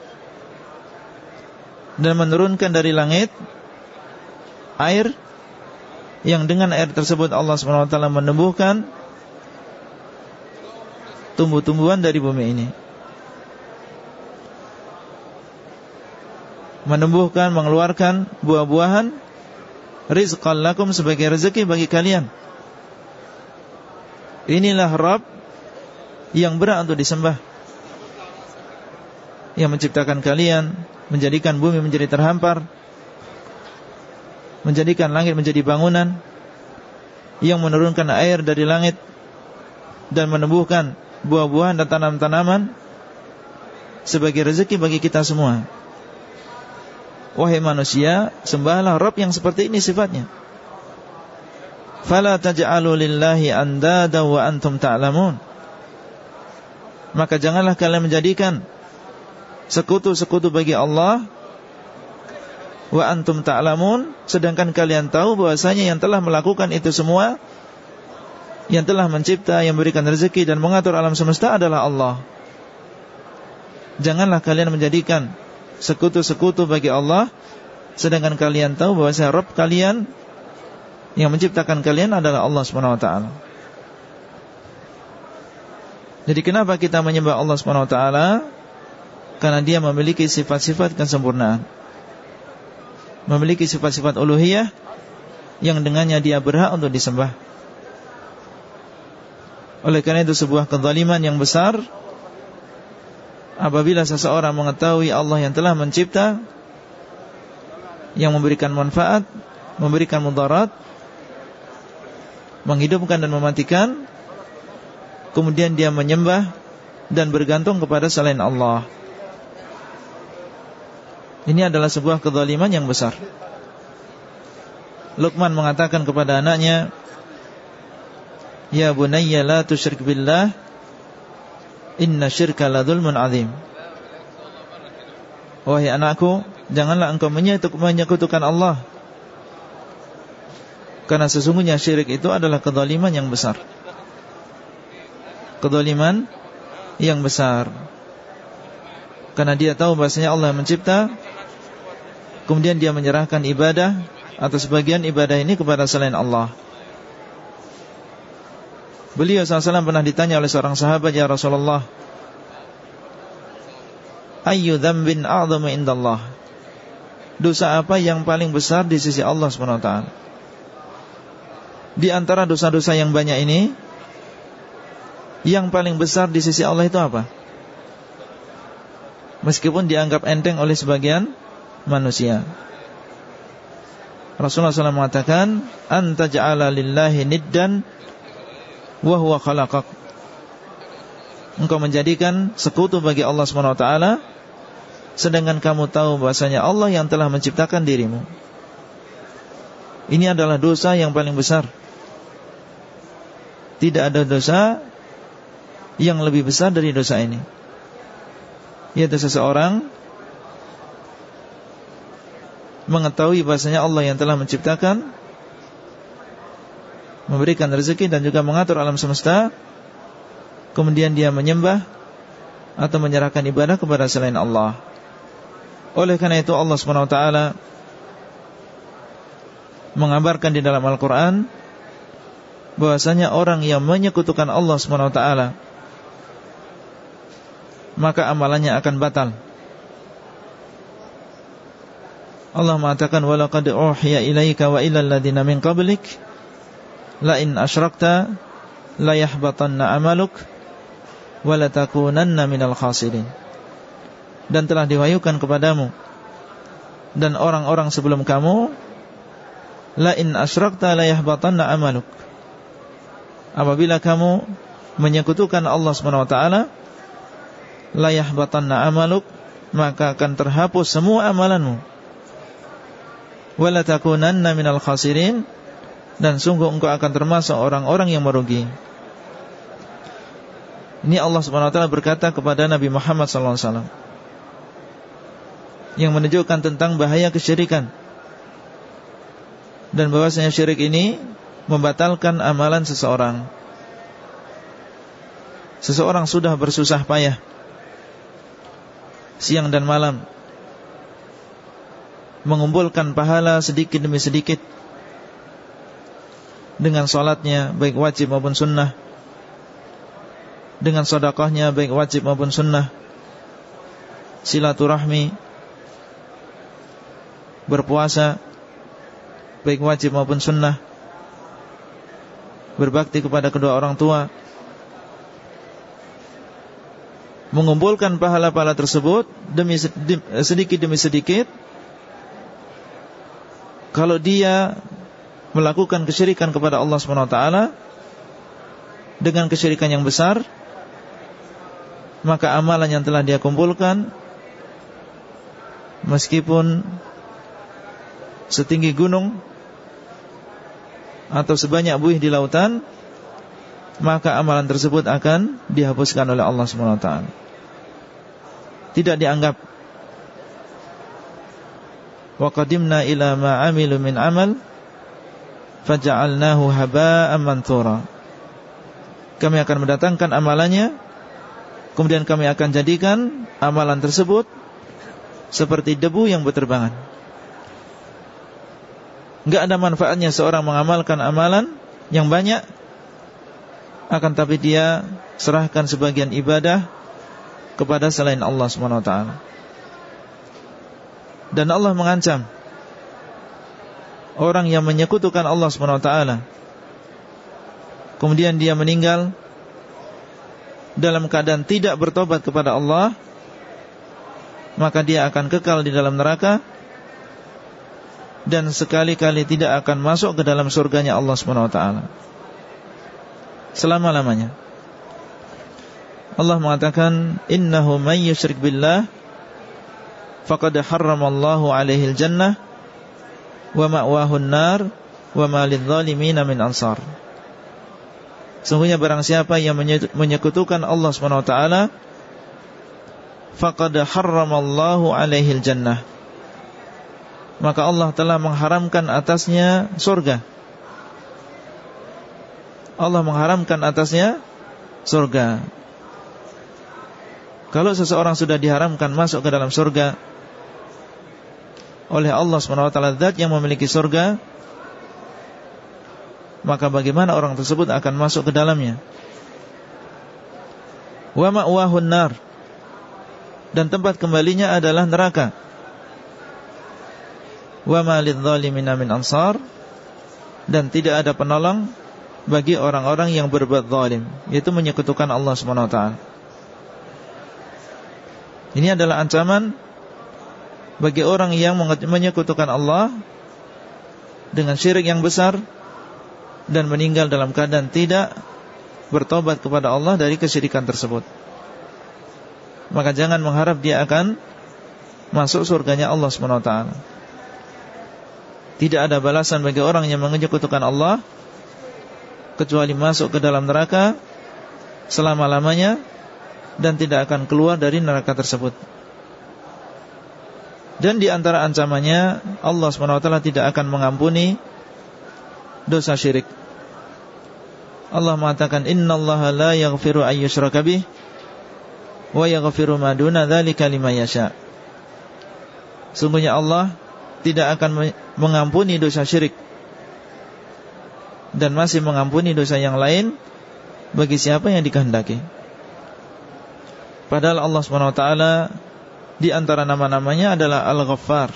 Dan menurunkan dari langit Air Yang dengan air tersebut Allah SWT menumbuhkan Tumbuh-tumbuhan dari bumi ini Menumbuhkan, mengeluarkan buah-buahan rizqan lakum sebagai rezeki bagi kalian. Inilah Rabb yang berat untuk disembah. Yang menciptakan kalian, menjadikan bumi menjadi terhampar, menjadikan langit menjadi bangunan, yang menurunkan air dari langit dan menumbuhkan buah-buahan dan tanam-tanaman sebagai rezeki bagi kita semua. Wahai manusia, sembahlah Rabb yang seperti ini sifatnya. Fala taj'alu lillahi andada wa antum ta'lamun. Maka janganlah kalian menjadikan sekutu-sekutu bagi Allah wa antum ta'lamun sedangkan kalian tahu bahwasanya yang telah melakukan itu semua yang telah mencipta, yang memberikan rezeki dan mengatur alam semesta adalah Allah. Janganlah kalian menjadikan sekutu-sekutu bagi Allah sedangkan kalian tahu bahwa saya kalian yang menciptakan kalian adalah Allah taala. Jadi kenapa kita menyembah Allah taala? Karena dia memiliki sifat-sifat kesempurnaan. Memiliki sifat-sifat uluhiyah yang dengannya dia berhak untuk disembah. Oleh karena itu sebuah kezaliman yang besar apabila seseorang mengetahui Allah yang telah mencipta yang memberikan manfaat, memberikan mudarat, menghidupkan dan mematikan, kemudian dia menyembah dan bergantung kepada selain Allah. Ini adalah sebuah kezaliman yang besar. Luqman mengatakan kepada anaknya, "Ya bunayya la tusyrik billah, Inna syirka la dhulmun azim. Wahai anakku Janganlah engkau menyekutukan Allah. Karena sesungguhnya syirik itu adalah kedoliman yang besar. Kedoliman yang besar. Karena dia tahu bahasanya Allah mencipta Kemudian dia menyerahkan ibadah Atau sebagian ibadah ini kepada selain Allah Beliau SAW pernah ditanya oleh seorang sahabat Ya Rasulullah Ayu dhambin a'zamu indallah? Dosa apa yang paling besar di sisi Allah SWT Di antara dosa-dosa yang banyak ini Yang paling besar di sisi Allah itu apa? Meskipun dianggap enteng oleh sebagian manusia. Rasulullah SAW mengatakan Anta ja'ala lillahi niddan Wahuwa khalaqak. Engkau menjadikan sekutu bagi Allah SWT Sedangkan kamu tahu bahasanya Allah yang telah menciptakan dirimu. Ini adalah dosa yang paling besar. Tidak ada dosa Yang lebih besar dari dosa ini. Yaitu seseorang Mengetahui bahasanya Allah yang telah menciptakan memberikan rezeki dan juga mengatur alam semesta kemudian dia menyembah atau menyerahkan ibadah kepada selain Allah. Oleh karena itu Allah SWT mengabarkan di dalam Al-Quran bahwasanya orang yang menyekutukan Allah SWT maka amalannya akan batal. Allah mengatakan walaqad uhiya ilaika wa ilal ladina min qablik la in asyrakta la yahbatanna amaluk wa la takunanna minal khasirin. Dan telah diwahyukan kepadamu dan orang-orang sebelum kamu La in asyrakta la yahbatanna amaluk. Apabila kamu menyekutukan Allah SWT La yahbatanna amaluk Maka akan terhapus semua amalanmu. Wala takunanna minal khasirin Dan sungguh engkau akan termasuk orang-orang yang merugi. Ini Allah SWT berkata kepada Nabi Muhammad SAW Yang menunjukkan tentang bahaya kesyirikan. Dan bahwasanya syirik ini membatalkan amalan seseorang. Seseorang sudah bersusah payah siang dan malam mengumpulkan pahala sedikit demi sedikit dengan solatnya baik wajib maupun sunnah. Dengan sodakohnya baik wajib maupun sunnah. Silaturahmi. Berpuasa baik wajib maupun sunnah. Berbakti kepada kedua orang tua. Mengumpulkan pahala-pahala tersebut demi sedikit demi sedikit. Kalau dia melakukan kesyirikan kepada Allah SWT dengan kesyirikan yang besar maka amalan yang telah dia kumpulkan meskipun setinggi gunung atau sebanyak buih di lautan maka amalan tersebut akan dihapuskan oleh Allah SWT tidak dianggap wa qadimna ila ma amilu min amal faja'alnahu haba'an manthura kami akan mendatangkan amalannya. Kemudian kami akan jadikan amalan tersebut seperti debu yang berterbangan. Enggak ada manfaatnya seorang mengamalkan amalan yang banyak akan tapi dia serahkan sebagian ibadah kepada selain Allah SWT. Dan Allah mengancam orang yang menyekutukan Allah SWT. Kemudian dia meninggal dalam keadaan tidak bertobat kepada Allah, maka dia akan kekal di dalam neraka dan sekali-kali tidak akan masuk ke dalam surganya Allah SWT selama-lamanya. Allah mengatakan innahu man yusyrik billah faqad harramallahu alaihi jannah wa ma'wahu an-nar wa ma lidh-dhalimin min ansar. Sungguhnya barang siapa yang menyekutukan Allah SWT faqad harramallahu alaihi jannah maka Allah telah mengharamkan atasnya surga. Allah mengharamkan atasnya surga. Kalau seseorang sudah diharamkan masuk ke dalam surga oleh Allah SWT zat yang memiliki surga, maka bagaimana orang tersebut akan masuk ke dalamnya? Wa ma'wahun nar dan tempat kembalinya adalah neraka wa ma lidzalimina min ansar dan tidak ada penolong bagi orang-orang yang berbuat zalim yaitu menyekutukan Allah taala. Ini adalah ancaman bagi orang yang menyekutukan Allah dengan syirik yang besar dan meninggal dalam keadaan tidak bertobat kepada Allah dari kesyirikan tersebut. Maka jangan mengharap dia akan masuk surganya Allah taala. Tidak ada balasan bagi orang yang menyekutukan Allah Kecuali masuk ke dalam neraka Selama-lamanya Dan tidak akan keluar dari neraka tersebut Dan di antara ancamannya Allah SWT tidak akan mengampuni Dosa syirik Allah mengatakan Inna Allah la yaghfiru bih Wa yaghfiru maduna dhalika lima yasha Sungguhnya Allah tidak akan mengampuni dosa syirik dan masih mengampuni dosa yang lain bagi siapa yang dikehendaki. Padahal Allah SWT di antara nama-namanya adalah Al-Ghaffar,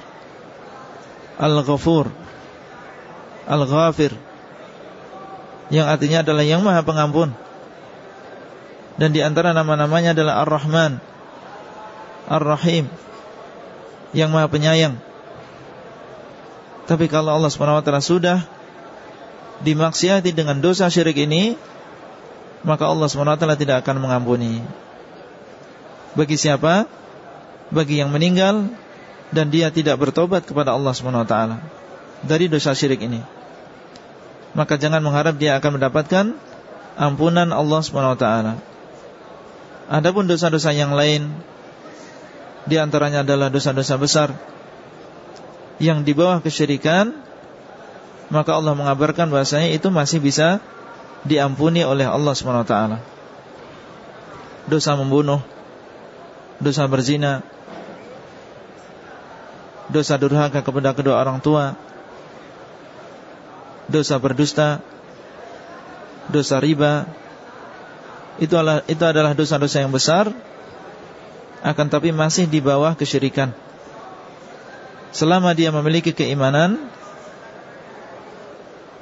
Al-Ghafur, Al-Ghafir yang artinya adalah yang Maha Pengampun. Dan di antara nama-namanya adalah Ar-Rahman, Ar-Rahim yang Maha Penyayang. Tapi kalau Allah SWT sudah dimaksiati dengan dosa syirik ini, maka Allah SWT tidak akan mengampuni. Bagi siapa? Bagi yang meninggal dan dia tidak bertobat kepada Allah SWT dari dosa syirik ini. Maka jangan mengharap dia akan mendapatkan ampunan Allah SWT. Adapun dosa-dosa yang lain di antaranya adalah dosa-dosa besar yang di bawah kesyirikan, maka Allah mengabarkan bahasanya itu masih bisa diampuni oleh Allah SWT. Dosa membunuh, dosa berzina, dosa durhaka kepada kedua orang tua, dosa berdusta, dosa riba, itu adalah itu adalah dosa-dosa yang besar, akan tapi masih di bawah kesyirikan. Selama dia memiliki keimanan,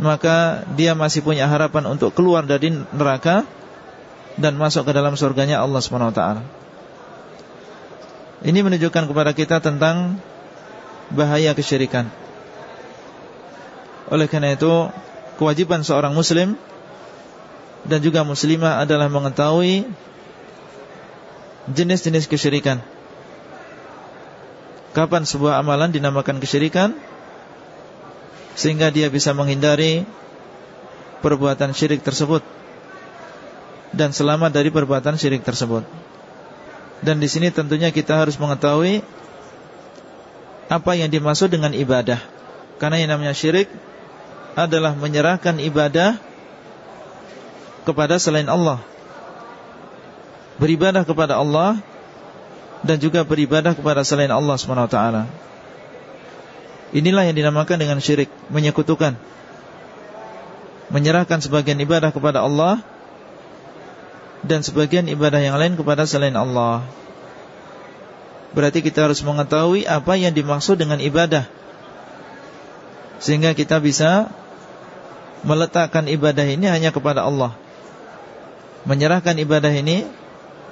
maka dia masih punya harapan untuk keluar dari neraka dan masuk ke dalam surganya Allah SWT. Ini menunjukkan kepada kita tentang bahaya kesyirikan. Oleh karena itu, kewajiban seorang muslim dan juga muslimah adalah mengetahui jenis-jenis kesyirikan. Kapan sebuah amalan dinamakan kesyirikan sehingga dia bisa menghindari perbuatan syirik tersebut dan selamat dari perbuatan syirik tersebut. Dan di sini tentunya kita harus mengetahui apa yang dimaksud dengan ibadah. Karena yang namanya syirik adalah menyerahkan ibadah kepada selain Allah. Beribadah kepada Allah dan juga beribadah kepada selain Allah SWT. Inilah yang dinamakan dengan syirik, menyekutukan. Menyerahkan sebagian ibadah kepada Allah dan sebagian ibadah yang lain kepada selain Allah. Berarti kita harus mengetahui apa yang dimaksud dengan ibadah. Sehingga kita bisa Meletakkan ibadah ini hanya kepada Allah. Menyerahkan ibadah ini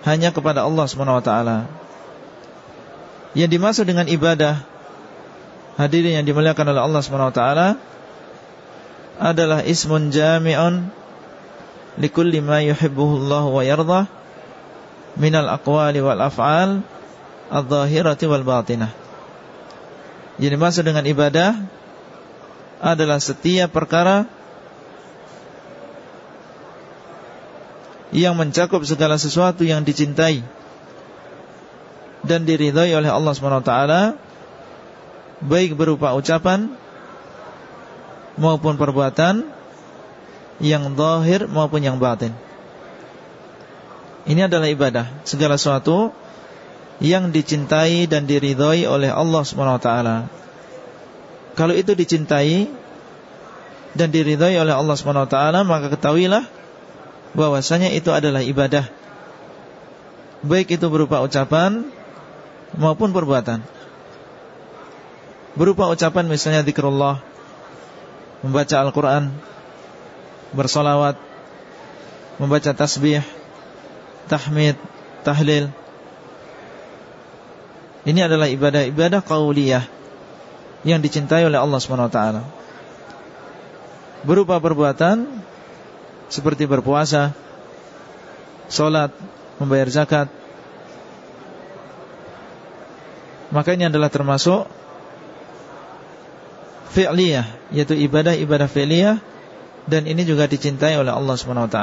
Hanya kepada Allah SWT Yang dimaksud dengan ibadah Hadirin yang dimuliakan oleh Allah SWT Adalah ismun jami'un Likulli ma yuhibbuhullahu wa yardah Minal aqwali wal af'al Al-zahirati wal batinah Yang dimaksud dengan ibadah Adalah setiap perkara Yang mencakup segala sesuatu yang dicintai Dan diridhai oleh Allah SWT Baik berupa ucapan Maupun perbuatan Yang zahir maupun yang batin. Ini adalah ibadah Segala sesuatu yang dicintai dan diridhoi oleh Allah SWT. Kalau itu dicintai dan diridhoi oleh Allah SWT, maka ketahuilah bahwasanya itu adalah ibadah. Baik itu berupa ucapan maupun perbuatan. Berupa ucapan misalnya zikrullah, membaca Al-Quran, bersolawat, membaca tasbih, tahmid, tahlil, ini adalah ibadah-ibadah qauliyah yang dicintai oleh Allah SWT. Berupa perbuatan seperti berpuasa, solat, membayar zakat. Maka ini adalah termasuk fi'liyah, yaitu ibadah-ibadah fi'liyah dan ini juga dicintai oleh Allah SWT.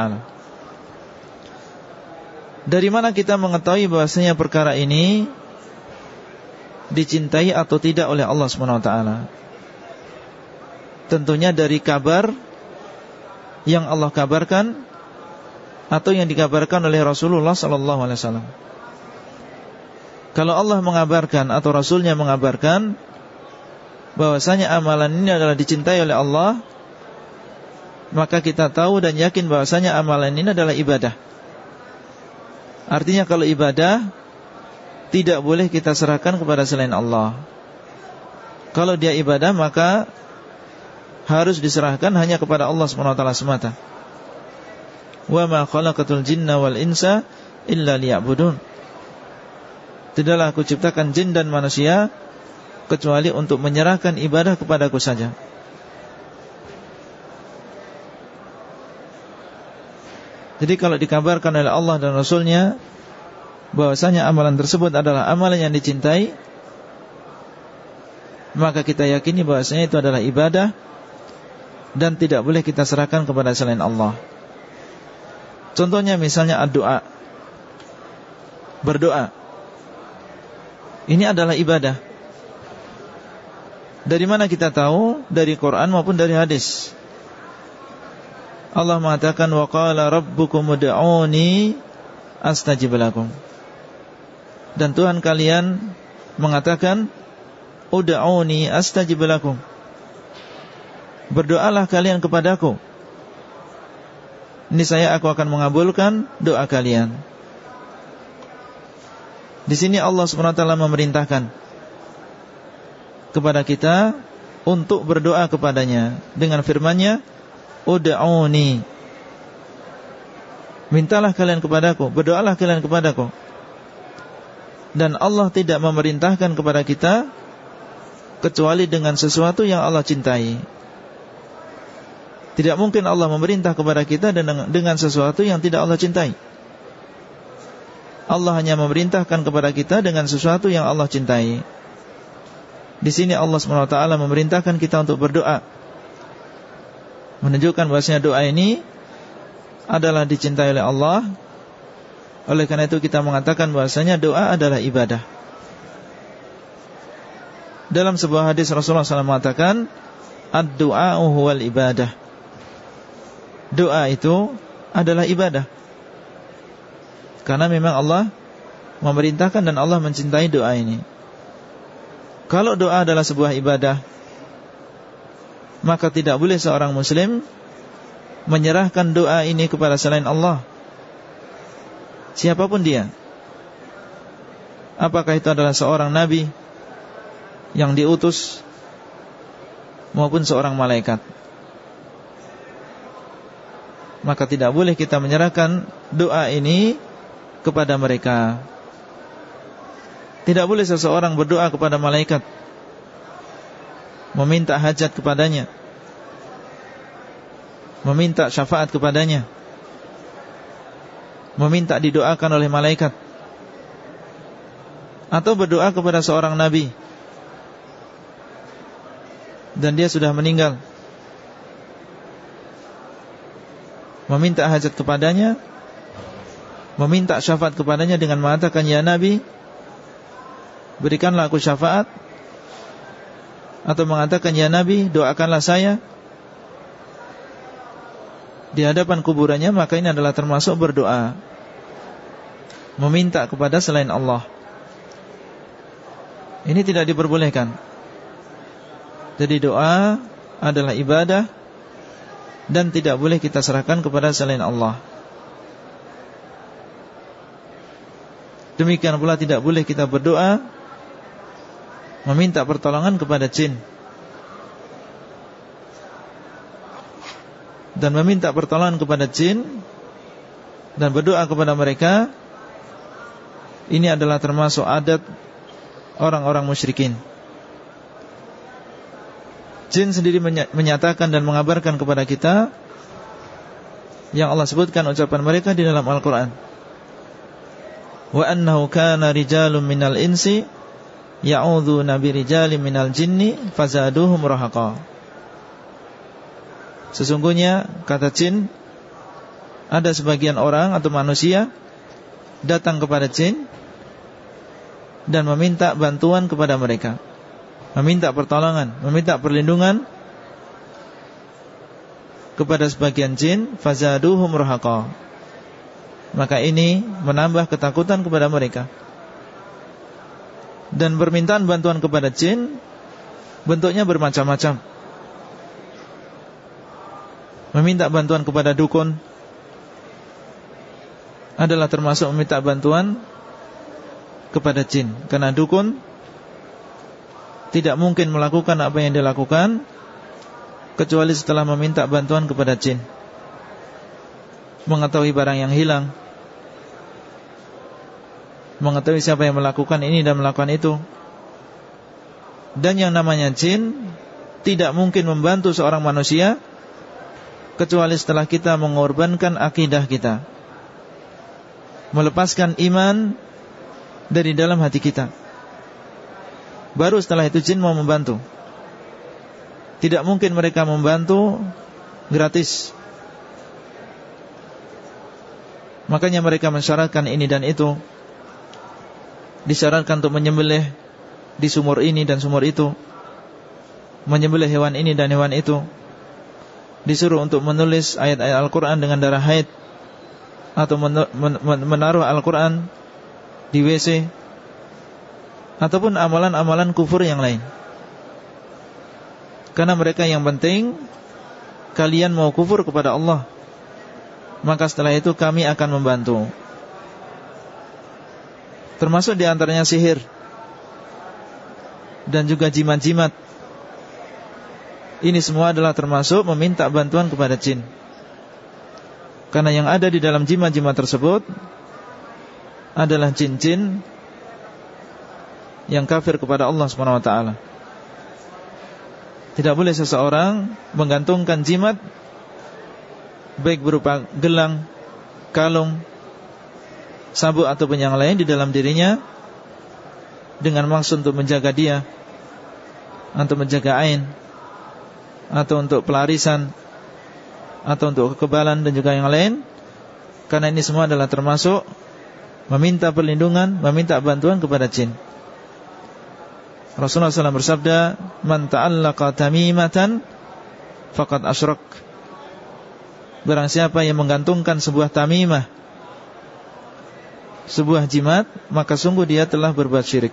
Dari mana kita mengetahui bahwasanya perkara ini dicintai atau tidak oleh Allah SWT Tentunya dari kabar yang Allah kabarkan atau yang dikabarkan oleh Rasulullah SAW. Kalau Allah mengabarkan atau Rasulnya mengabarkan bahwasanya amalan ini adalah dicintai oleh Allah, maka kita tahu dan yakin bahwasanya amalan ini adalah ibadah. Artinya kalau ibadah tidak boleh kita serahkan kepada selain Allah. Kalau dia ibadah maka harus diserahkan hanya kepada Allah SWT semata. Wa ma khalaqatul jinna wal insa illa liya'budun. Tidaklah aku ciptakan jin dan manusia kecuali untuk menyerahkan ibadah kepadaku saja. Jadi kalau dikabarkan oleh Allah dan Rasulnya bahwasanya amalan tersebut adalah amalan yang dicintai, maka kita yakini bahwasanya itu adalah ibadah dan tidak boleh kita serahkan kepada selain Allah. Contohnya misalnya doa, berdoa. Ini adalah ibadah. Dari mana kita tahu? Dari Quran maupun dari hadis. Allah mengatakan wa qala rabbukum ud'uni astajib lakum. Dan Tuhan kalian mengatakan ud'uni astajib lakum. Berdoalah kalian kepadaku. Ini saya aku akan mengabulkan doa kalian. Di sini Allah SWT memerintahkan kepada kita untuk berdoa kepadanya dengan firman-Nya Ud'uni Mintalah kalian kepadaku Berdoalah kalian kepadaku Dan Allah tidak memerintahkan kepada kita Kecuali dengan sesuatu yang Allah cintai. Tidak mungkin Allah memerintah kepada kita Dengan sesuatu yang tidak Allah cintai. Allah hanya memerintahkan kepada kita Dengan sesuatu yang Allah cintai. Di sini Allah SWT memerintahkan kita untuk berdoa. Menunjukkan bahwasanya doa ini adalah dicintai oleh Allah. Oleh karena itu kita mengatakan bahwasanya doa adalah ibadah. Dalam sebuah hadis Rasulullah SAW mengatakan Ad-du'a huwal ibadah Doa itu adalah ibadah Karena memang Allah Memerintahkan dan Allah mencintai doa ini Kalau doa adalah sebuah ibadah maka tidak boleh seorang muslim menyerahkan doa ini kepada selain Allah. Siapa pun dia. Apakah itu adalah seorang nabi yang diutus maupun seorang malaikat. Maka tidak boleh kita menyerahkan doa ini kepada mereka. Tidak boleh seseorang berdoa kepada malaikat meminta hajat kepadanya meminta syafaat kepadanya meminta didoakan oleh malaikat. Atau berdoa kepada seorang nabi. Dan dia sudah meninggal. Meminta hajat kepadanya. Meminta syafaat kepadanya dengan mengatakan ya nabi berikanlah aku syafaat. Atau mengatakan ya Nabi doakanlah saya di hadapan kuburannya maka ini adalah termasuk berdoa. Meminta kepada selain Allah. Ini tidak diperbolehkan. Jadi doa adalah ibadah dan tidak boleh kita serahkan kepada selain Allah. Demikian pula tidak boleh kita berdoa meminta pertolongan kepada jin dan meminta pertolongan kepada jin dan berdoa kepada mereka ini adalah termasuk adat orang-orang musyrikin. Jin sendiri menyatakan dan mengabarkan kepada kita yang Allah sebutkan ucapan mereka di dalam Al-Qur'an. Wa annahu kana rijalun minal insi ya'udzu rijali minal jinni fazaduhum rahaqa. Sesungguhnya kata jin ada sebagian orang atau manusia datang kepada jin dan meminta bantuan kepada mereka. Meminta pertolongan, meminta perlindungan kepada sebagian jin fazaduhum rahaqa. Maka ini menambah ketakutan kepada mereka dan permintaan bantuan kepada jin bentuknya bermacam-macam. Meminta bantuan kepada dukun adalah termasuk meminta bantuan kepada jin. Karena dukun tidak mungkin melakukan apa yang dilakukan kecuali setelah meminta bantuan kepada jin. Mengetahui barang yang hilang. Mengetahui siapa yang melakukan ini dan melakukan itu. Dan yang namanya jin tidak mungkin membantu seorang manusia kecuali setelah kita mengorbankan akidah kita. Melepaskan iman dari dalam hati kita. Baru setelah itu jin mau membantu. Tidak mungkin mereka membantu gratis. Makanya mereka mensyaratkan ini dan itu Disyaratkan untuk menyembelih Di sumur ini dan sumur itu Menyembelih hewan ini dan hewan itu Disuruh untuk menulis ayat-ayat Al-Quran dengan darah haid Atau menaruh Al-Quran Di WC Ataupun amalan-amalan kufur yang lain Karena mereka yang penting Kalian mau kufur kepada Allah maka setelah itu kami akan membantu. Termasuk di antaranya sihir dan juga jimat-jimat. Ini semua adalah termasuk meminta bantuan kepada jin. Karena yang ada di dalam jimat-jimat tersebut adalah jin-jin yang kafir kepada Allah taala. Tidak boleh seseorang menggantungkan jimat baik berupa gelang, kalung, sabuk ataupun yang lain di dalam dirinya dengan maksud untuk menjaga dia atau menjaga ain atau untuk pelarisan atau untuk kekebalan dan juga yang lain karena ini semua adalah termasuk meminta perlindungan, meminta bantuan kepada jin. Rasulullah SAW bersabda, "Man ta'allaqa tamimatan faqad asyrak." Barang siapa yang menggantungkan sebuah tamimah Sebuah jimat Maka sungguh dia telah berbuat syirik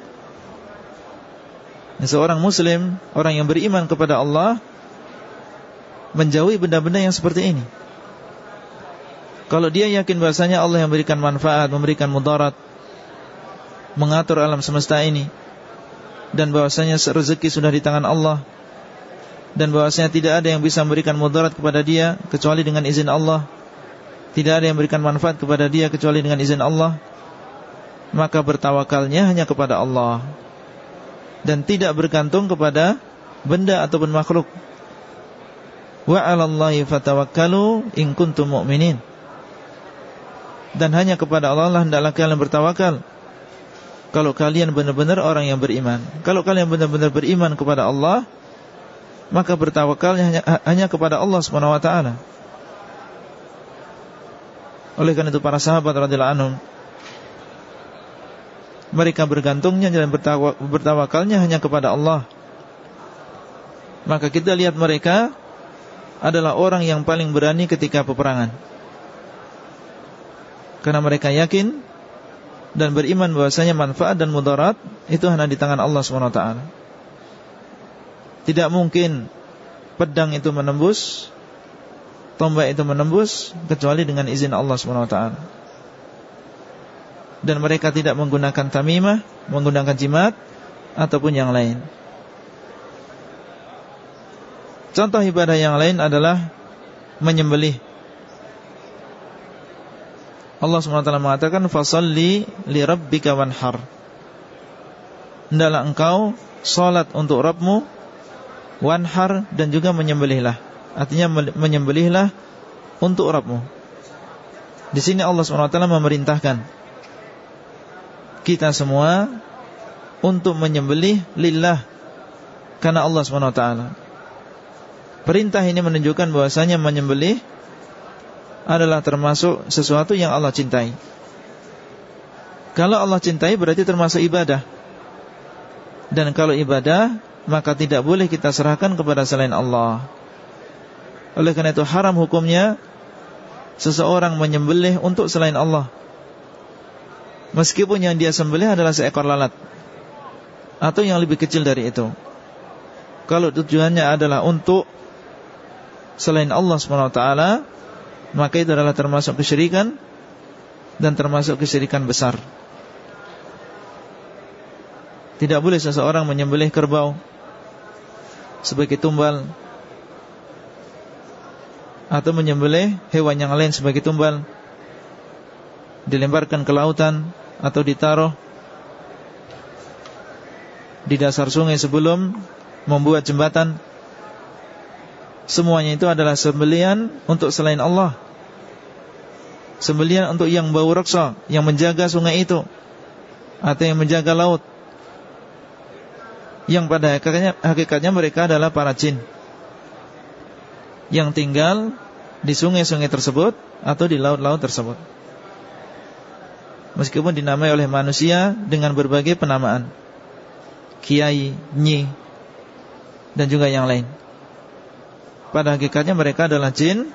Seorang muslim Orang yang beriman kepada Allah Menjauhi benda-benda yang seperti ini Kalau dia yakin bahasanya Allah yang memberikan manfaat Memberikan mudarat Mengatur alam semesta ini Dan bahasanya rezeki sudah di tangan Allah dan bahwasanya tidak ada yang bisa memberikan mudarat kepada dia kecuali dengan izin Allah. Tidak ada yang memberikan manfaat kepada dia kecuali dengan izin Allah. Maka bertawakalnya hanya kepada Allah dan tidak bergantung kepada benda ataupun makhluk. Wa 'alallahi fatawakkalu in kuntum mu'minin. Dan hanya kepada Allah lah hendaklah kalian bertawakal kalau kalian benar-benar orang yang beriman. Kalau kalian benar-benar beriman kepada Allah, maka bertawakalnya hanya, hanya kepada Allah Subhanahu wa taala. Oleh karena itu para sahabat radhiyallahu anhum mereka bergantungnya dan bertawakalnya hanya kepada Allah. Maka kita lihat mereka adalah orang yang paling berani ketika peperangan. Karena mereka yakin dan beriman bahwasanya manfaat dan mudarat itu hanya di tangan Allah taala. Tidak mungkin pedang itu menembus Tombak itu menembus Kecuali dengan izin Allah SWT Dan mereka tidak menggunakan tamimah Menggunakan jimat Ataupun yang lain Contoh ibadah yang lain adalah Menyembelih Allah SWT mengatakan Fasalli li rabbika wanhar Hendaklah engkau Salat untuk Rabbmu wanhar dan juga menyembelihlah. Artinya menyembelihlah untuk Rabbmu. Di sini Allah SWT memerintahkan kita semua untuk menyembelih lillah karena Allah SWT. Perintah ini menunjukkan bahwasanya menyembelih adalah termasuk sesuatu yang Allah cintai. Kalau Allah cintai berarti termasuk ibadah. Dan kalau ibadah maka tidak boleh kita serahkan kepada selain Allah. Oleh karena itu haram hukumnya seseorang menyembelih untuk selain Allah. Meskipun yang dia sembelih adalah seekor lalat atau yang lebih kecil dari itu. Kalau tujuannya adalah untuk selain Allah SWT maka itu adalah termasuk kesyirikan dan termasuk kesyirikan besar. Tidak boleh seseorang menyembelih kerbau sebagai tumbal atau menyembelih hewan yang lain sebagai tumbal dilemparkan ke lautan atau ditaruh di dasar sungai sebelum membuat jembatan. Semuanya itu adalah sembelian untuk selain Allah. Sembelian untuk yang bau reksa, yang menjaga sungai itu atau yang menjaga laut. Yang pada hakikatnya, hakikatnya mereka adalah para jin yang tinggal di sungai-sungai tersebut atau di laut-laut tersebut. Meskipun dinamai oleh manusia dengan berbagai penamaan Kiai, Nyi Dan juga yang lain Pada hakikatnya mereka adalah jin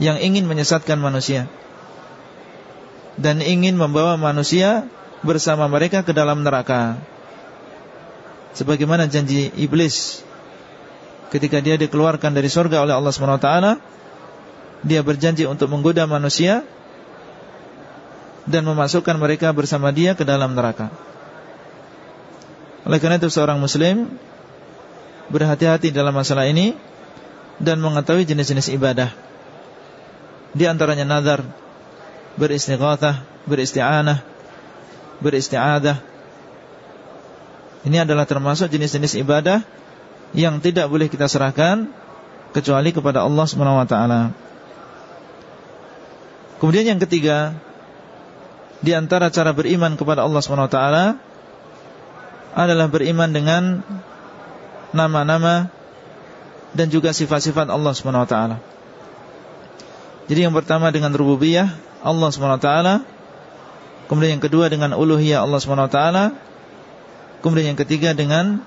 Yang ingin menyesatkan manusia. Dan ingin membawa manusia Bersama mereka ke dalam neraka. Sebagaimana janji iblis. Ketika dia dikeluarkan dari surga oleh Allah SWT Dia berjanji untuk menggoda manusia dan memasukkan mereka bersama dia ke dalam neraka. Oleh karena itu seorang muslim berhati-hati dalam masalah ini dan mengetahui jenis-jenis ibadah. Di antaranya nazar, beristighatsah, beristi'anah, beristi'adah. Ini adalah termasuk jenis-jenis ibadah yang tidak boleh kita serahkan kecuali kepada Allah Subhanahu wa taala. Kemudian yang ketiga, di antara cara beriman kepada Allah SWT adalah beriman dengan nama-nama dan juga sifat-sifat Allah SWT. Jadi yang pertama dengan rububiyah Allah SWT, kemudian yang kedua dengan uluhiyah Allah SWT, kemudian yang ketiga dengan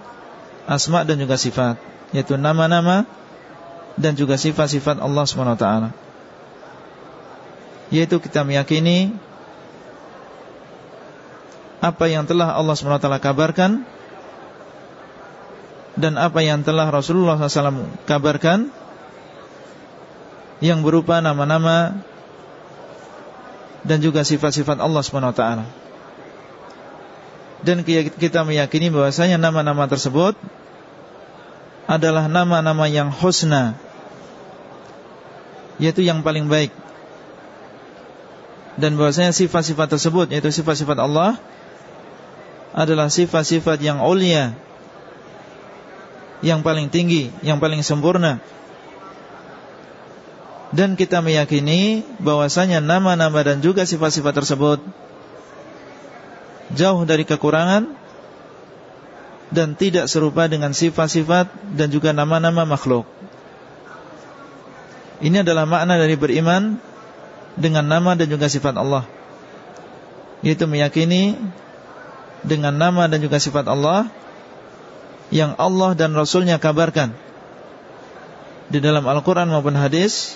asma dan juga sifat, yaitu nama-nama dan juga sifat-sifat Allah SWT. Yaitu kita meyakini apa yang telah Allah SWT kabarkan dan apa yang telah Rasulullah SAW kabarkan yang berupa nama-nama dan juga sifat-sifat Allah SWT. Dan kita meyakini bahwasanya nama-nama tersebut adalah nama-nama yang husna, yaitu yang paling baik. Dan bahwasanya sifat-sifat tersebut, yaitu sifat-sifat Allah, adalah sifat-sifat yang ulia Yang paling tinggi Yang paling sempurna. Dan kita meyakini bahwasanya nama-nama dan juga sifat-sifat tersebut Jauh dari kekurangan Dan tidak serupa dengan sifat-sifat Dan juga nama-nama makhluk. Ini adalah makna dari beriman Dengan nama dan juga sifat Allah. Yaitu meyakini dengan nama dan juga sifat Allah yang Allah dan Rasulnya kabarkan di dalam Al-Quran maupun hadis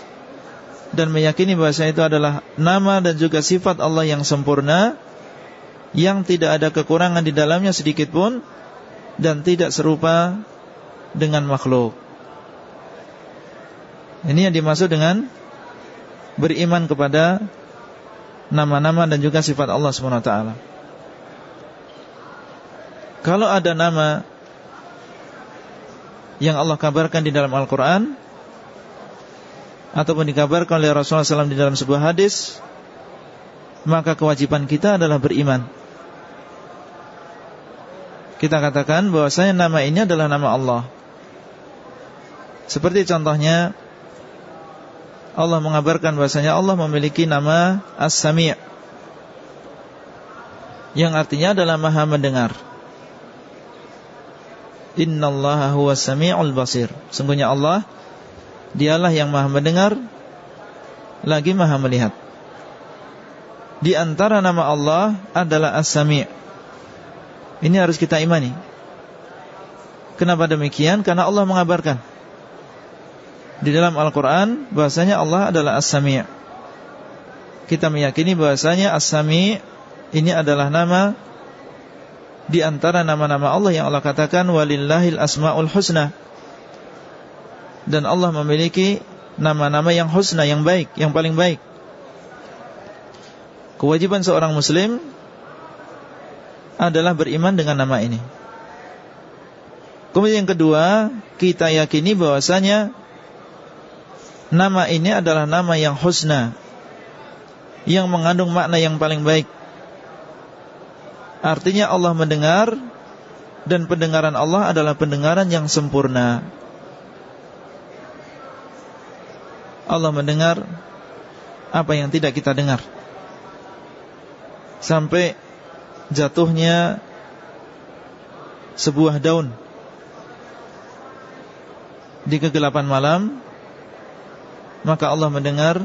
dan meyakini bahasa itu adalah nama dan juga sifat Allah yang sempurna yang tidak ada kekurangan di dalamnya sedikit pun dan tidak serupa dengan makhluk. Ini yang dimaksud dengan beriman kepada nama-nama dan juga sifat Allah Subhanahu. Kalau ada nama yang Allah kabarkan di dalam Al-Quran Ataupun dikabarkan oleh Rasulullah SAW di dalam sebuah hadis Maka kewajiban kita adalah beriman. Kita katakan bahwasanya nama ini adalah nama Allah. Seperti contohnya Allah mengabarkan bahwasanya Allah memiliki nama As-Sami' Yang artinya adalah maha mendengar Innallaha huwa sami'ul basir. Sungguhnya Allah Dialah yang maha mendengar Lagi maha melihat. Di antara nama Allah adalah As-Sami' Ini harus kita imani. Kenapa demikian? Karena Allah mengabarkan. Di dalam Al-Quran bahasanya Allah adalah As-Sami' Kita meyakini bahasanya As-Sami' Ini adalah nama di antara nama-nama Allah yang Allah katakan walillahil asmaul husna. Dan Allah memiliki nama-nama yang husna, yang baik, yang paling baik. Kewajiban seorang muslim adalah beriman dengan nama ini. Kemudian yang kedua, kita yakini bahwasanya nama ini adalah nama yang husna, yang mengandung makna yang paling baik. Artinya Allah mendengar dan pendengaran Allah adalah pendengaran yang sempurna. Allah mendengar apa yang tidak kita dengar. Sampai jatuhnya sebuah daun di kegelapan malam, maka Allah mendengar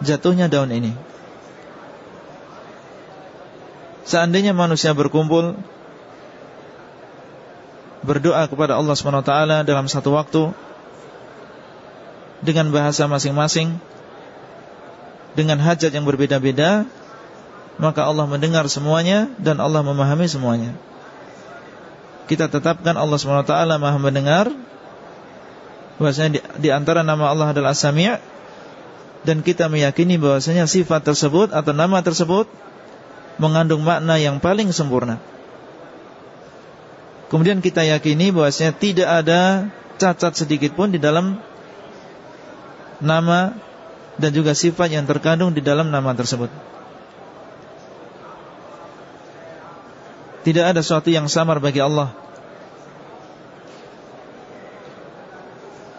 jatuhnya daun ini. Seandainya manusia berkumpul berdoa kepada Allah SWT dalam satu waktu dengan bahasa masing-masing dengan hajat yang berbeda-beda maka Allah mendengar semuanya dan Allah memahami semuanya. Kita tetapkan Allah SWT Maha mendengar bahwasanya di, antara nama Allah adalah As-Sami' dan kita meyakini bahwasanya sifat tersebut atau nama tersebut mengandung makna yang paling sempurna. Kemudian kita yakini bahwasanya tidak ada cacat sedikit pun di dalam nama dan juga sifat yang terkandung di dalam nama tersebut. Tidak ada sesuatu yang samar bagi Allah.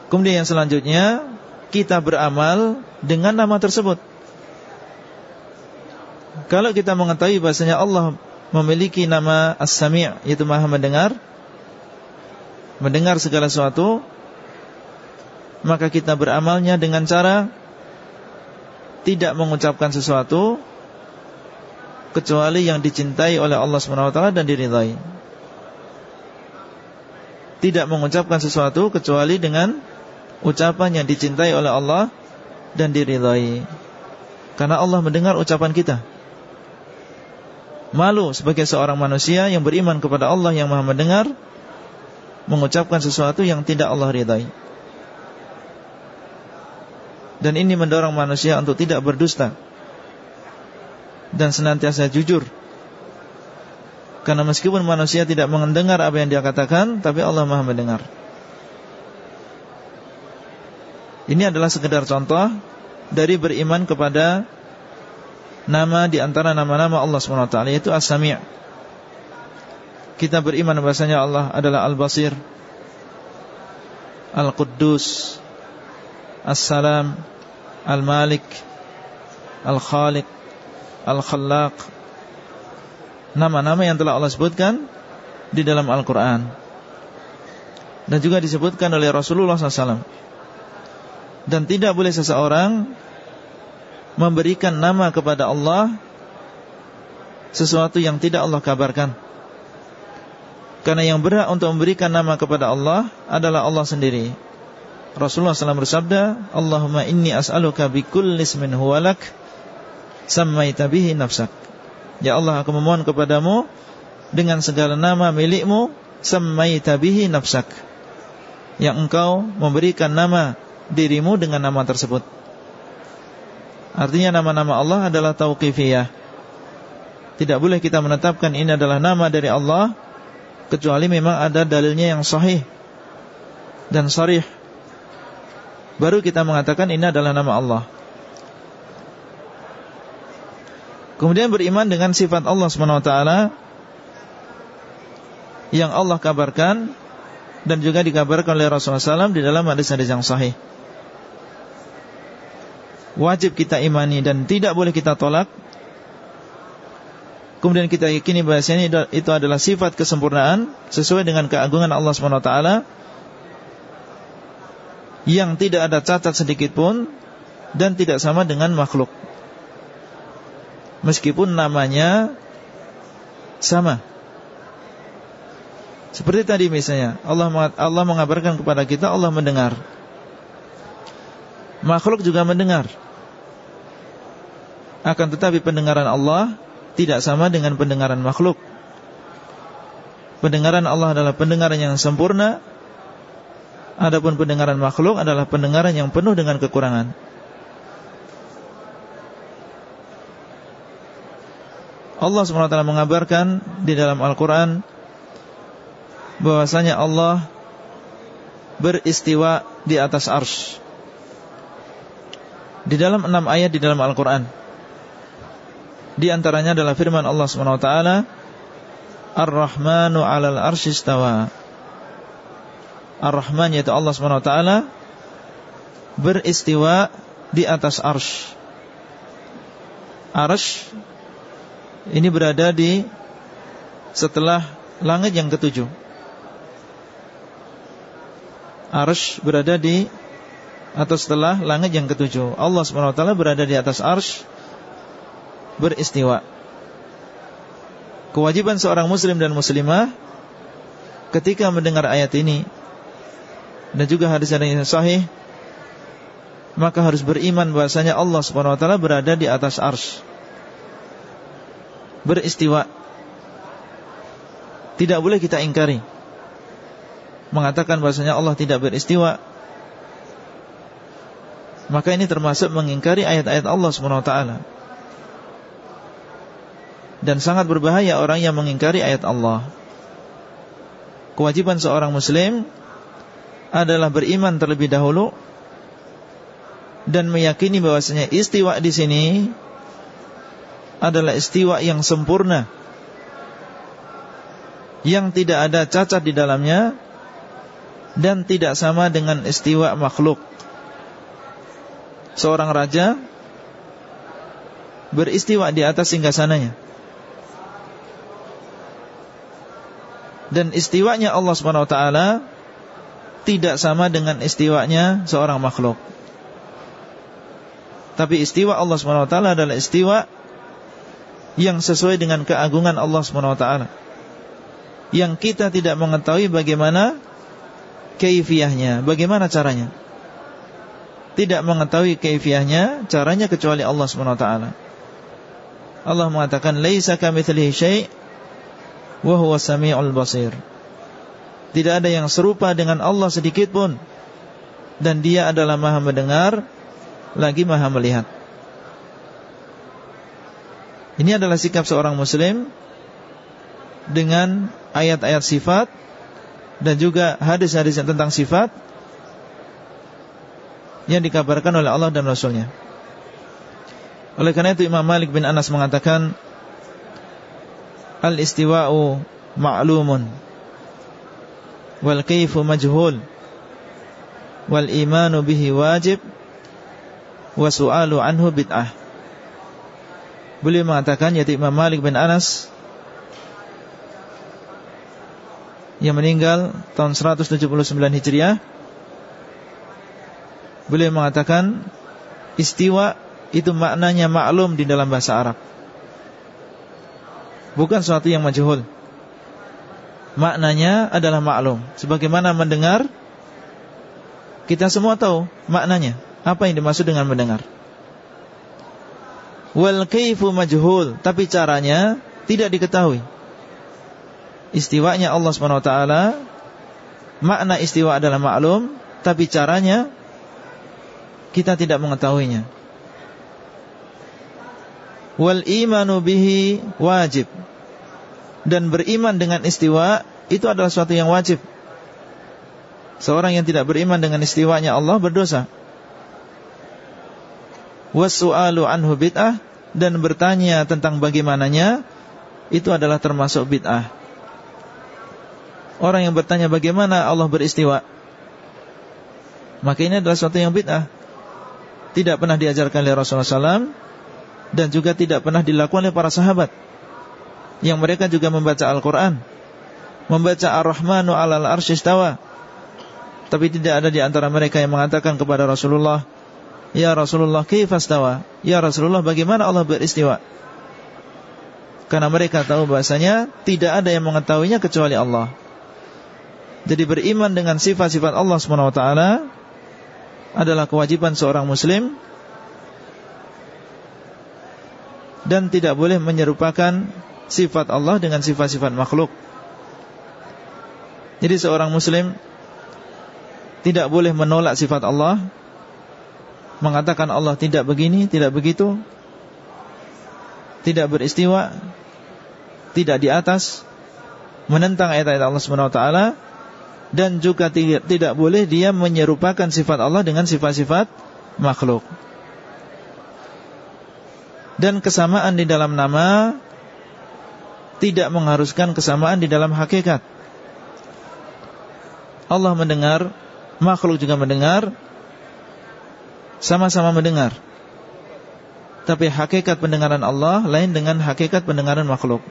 Kemudian yang selanjutnya kita beramal dengan nama tersebut. Kalau kita mengetahui bahasanya Allah memiliki nama As-Sami' yaitu Maha mendengar, mendengar segala sesuatu, maka kita beramalnya dengan cara tidak mengucapkan sesuatu kecuali yang dicintai oleh Allah SWT dan diridhai. Tidak mengucapkan sesuatu kecuali dengan ucapan yang dicintai oleh Allah dan diridhai. Karena Allah mendengar ucapan kita. Malu sebagai seorang manusia yang beriman kepada Allah yang maha mendengar Mengucapkan sesuatu yang tidak Allah ridai Dan ini mendorong manusia untuk tidak berdusta Dan senantiasa jujur. Karena meskipun manusia tidak mendengar apa yang dia katakan Tapi Allah maha mendengar. Ini adalah sekedar contoh Dari beriman kepada nama di antara nama-nama Allah SWT yaitu As-Sami' Kita beriman bahasanya Allah adalah Al-Basir Al-Quddus As-Salam Al-Malik Al-Khaliq Al-Khallaq. Nama-nama yang telah Allah sebutkan Di dalam Al-Quran. Dan juga disebutkan oleh Rasulullah SAW Dan tidak boleh seseorang memberikan nama kepada Allah sesuatu yang tidak Allah kabarkan. Karena yang berhak untuk memberikan nama kepada Allah adalah Allah sendiri. Rasulullah SAW bersabda, Allahumma inni as'aluka bikulli ismin huwalak sammaita bihi nafsak. Ya Allah, aku memohon kepadamu dengan segala nama milikmu sammaita bihi nafsak. Yang engkau memberikan nama dirimu dengan nama tersebut. Artinya nama-nama Allah adalah tauqifiyah. Tidak boleh kita menetapkan ini adalah nama dari Allah Kecuali memang ada dalilnya yang sahih Dan sarih. Baru kita mengatakan ini adalah nama Allah. Kemudian beriman dengan sifat Allah SWT Yang Allah kabarkan Dan juga dikabarkan oleh Rasulullah SAW Di dalam hadis-hadis yang sahih wajib kita imani dan tidak boleh kita tolak. Kemudian kita yakini bahasanya itu adalah sifat kesempurnaan sesuai dengan keagungan Allah SWT yang tidak ada cacat sedikit pun dan tidak sama dengan makhluk. Meskipun namanya sama. Seperti tadi misalnya Allah Allah mengabarkan kepada kita Allah mendengar. Makhluk juga mendengar. Akan tetapi pendengaran Allah tidak sama dengan pendengaran makhluk. Pendengaran Allah adalah pendengaran yang sempurna. Adapun pendengaran makhluk adalah pendengaran yang penuh dengan kekurangan. Allah SWT mengabarkan di dalam Al-Quran bahwasanya Allah beristiwa di atas arsh. Di dalam enam ayat di dalam Al-Quran di antaranya adalah firman Allah taala, Ar-Rahmanu 'alal arsy istawa. Ar-Rahman yaitu Allah Subhanahu wa beristiwa di atas arsy. Arsy ini berada di setelah langit yang ketujuh. Arsy berada di atau setelah langit yang ketujuh. Allah taala berada di atas arsy beristiwa. Kewajiban seorang muslim dan muslimah ketika mendengar ayat ini dan juga hadis yang sahih maka harus beriman bahasanya Allah Subhanahu wa taala berada di atas arsy. Beristiwa. Tidak boleh kita ingkari. Mengatakan bahasanya Allah tidak beristiwa. Maka ini termasuk mengingkari ayat-ayat Allah taala dan sangat berbahaya orang yang mengingkari ayat Allah. Kewajiban seorang muslim adalah beriman terlebih dahulu dan meyakini bahwasanya istiwa di sini adalah istiwa yang sempurna yang tidak ada cacat di dalamnya dan tidak sama dengan istiwa makhluk. Seorang raja beristiwa di atas singgasananya dan istiwanya Allah Subhanahu wa taala tidak sama dengan istiwanya seorang makhluk. Tapi istiwa Allah Subhanahu wa taala adalah istiwa yang sesuai dengan keagungan Allah Subhanahu wa taala. Yang kita tidak mengetahui bagaimana kaifiahnya, bagaimana caranya. Tidak mengetahui kaifiahnya, caranya kecuali Allah taala. Allah mengatakan laisa kamitslihi syai' wa huwa samiul basir. Tidak ada yang serupa dengan Allah sedikit pun dan dia adalah Maha mendengar lagi Maha melihat. Ini adalah sikap seorang muslim dengan ayat-ayat sifat dan juga hadis-hadis tentang sifat yang dikabarkan oleh Allah dan Rasulnya. Oleh karena itu Imam Malik bin Anas mengatakan Al-istiwa'u ma'lumun Wal kayfu majhul Wal imanu bihi wajib Wa su'alu anhu bid'ah Beliau mengatakan Yaitu Imam Malik bin Anas Yang meninggal tahun 179 Hijriah Beliau mengatakan Istiwa itu maknanya maklum di dalam bahasa Arab. Bukan sesuatu yang majhul. Maknanya adalah maklum. Sebagaimana mendengar Kita semua tahu maknanya. Apa yang dimaksud dengan mendengar? Wal kaifu majhul. Tapi caranya tidak diketahui. Istiwanya Allah SWT Makna istiwa adalah maklum Tapi caranya Kita tidak mengetahuinya Wal imanu bihi wajib dan beriman dengan istiwa itu adalah suatu yang wajib. Seorang yang tidak beriman dengan istiwanya Allah berdosa. Wasu'alu anhu bid'ah dan bertanya tentang bagaimananya itu adalah termasuk bid'ah. Orang yang bertanya bagaimana Allah beristiwa Maka ini adalah suatu yang bid'ah Tidak pernah diajarkan oleh Rasulullah SAW Dan juga tidak pernah dilakukan oleh para sahabat. Yang mereka juga membaca Al-Quran Membaca Ar-Rahmanu alal arsyistawa Tapi tidak ada di antara mereka yang mengatakan kepada Rasulullah Ya Rasulullah kifastawa Ya Rasulullah bagaimana Allah beristiwa? Karena mereka tahu bahasanya Tidak ada yang mengetahuinya kecuali Allah. Jadi beriman dengan sifat-sifat Allah SWT Adalah kewajiban seorang muslim Dan tidak boleh menyerupakan sifat Allah dengan sifat-sifat makhluk. Jadi seorang muslim tidak boleh menolak sifat Allah, mengatakan Allah tidak begini, tidak begitu, tidak beristiwa, tidak di atas, menentang ayat-ayat Allah SWT dan juga tidak, boleh dia menyerupakan sifat Allah dengan sifat-sifat makhluk. Dan kesamaan di dalam nama tidak mengharuskan kesamaan di dalam hakikat. Allah mendengar, makhluk juga mendengar, sama-sama mendengar. Tapi hakikat pendengaran Allah lain dengan hakikat pendengaran makhluk.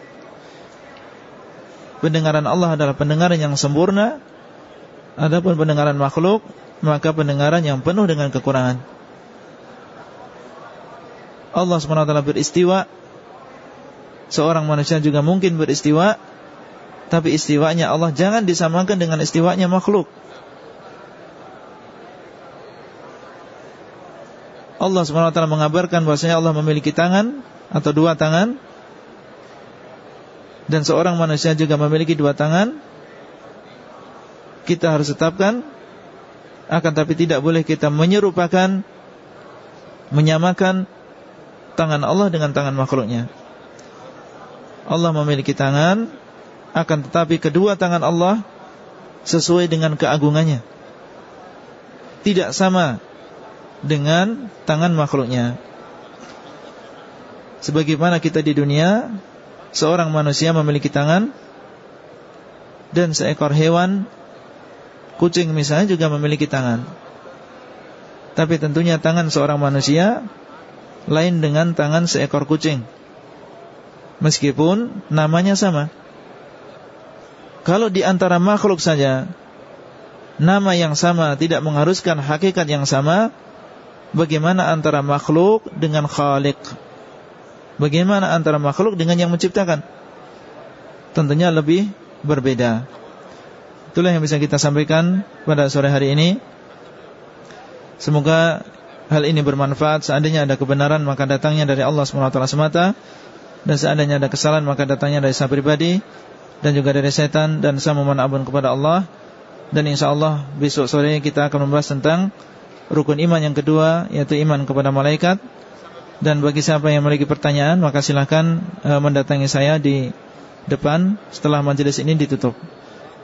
Pendengaran Allah adalah pendengaran yang sempurna, adapun pendengaran makhluk maka pendengaran yang penuh dengan kekurangan. Allah SWT beristiwa. Seorang manusia juga mungkin beristiwa Tapi istiwanya Allah Jangan disamakan dengan istiwanya makhluk. Allah SWT mengabarkan bahwasanya Allah memiliki tangan Atau dua tangan Dan seorang manusia juga memiliki dua tangan Kita harus tetapkan Akan tapi tidak boleh kita menyerupakan Menyamakan Tangan Allah dengan tangan makhluknya. Allah memiliki tangan Akan tetapi kedua tangan Allah Sesuai dengan keagungannya. Tidak sama Dengan tangan makhluknya. Sebagaimana kita di dunia Seorang manusia memiliki tangan Dan seekor hewan Kucing misalnya juga memiliki tangan. Tapi tentunya tangan seorang manusia Lain dengan tangan seekor kucing. Meskipun namanya sama. Kalau di antara makhluk saja Nama yang sama tidak mengharuskan hakikat yang sama Bagaimana antara makhluk dengan khalik Bagaimana antara makhluk dengan yang menciptakan? Tentunya lebih berbeda Itulah yang bisa kita sampaikan pada sore hari ini. Semoga hal ini bermanfaat. Seandainya ada kebenaran maka datangnya dari Allah SWT semata. Dan seandainya ada kesalahan maka datangnya dari saya pribadi dan juga dari setan. Dan saya memohon ampun kepada Allah. Dan insyaallah besok sore kita akan membahas tentang rukun iman yang kedua yaitu iman kepada malaikat. Dan bagi siapa yang memiliki pertanyaan maka silahkan e, mendatangi saya di depan setelah majelis ini ditutup.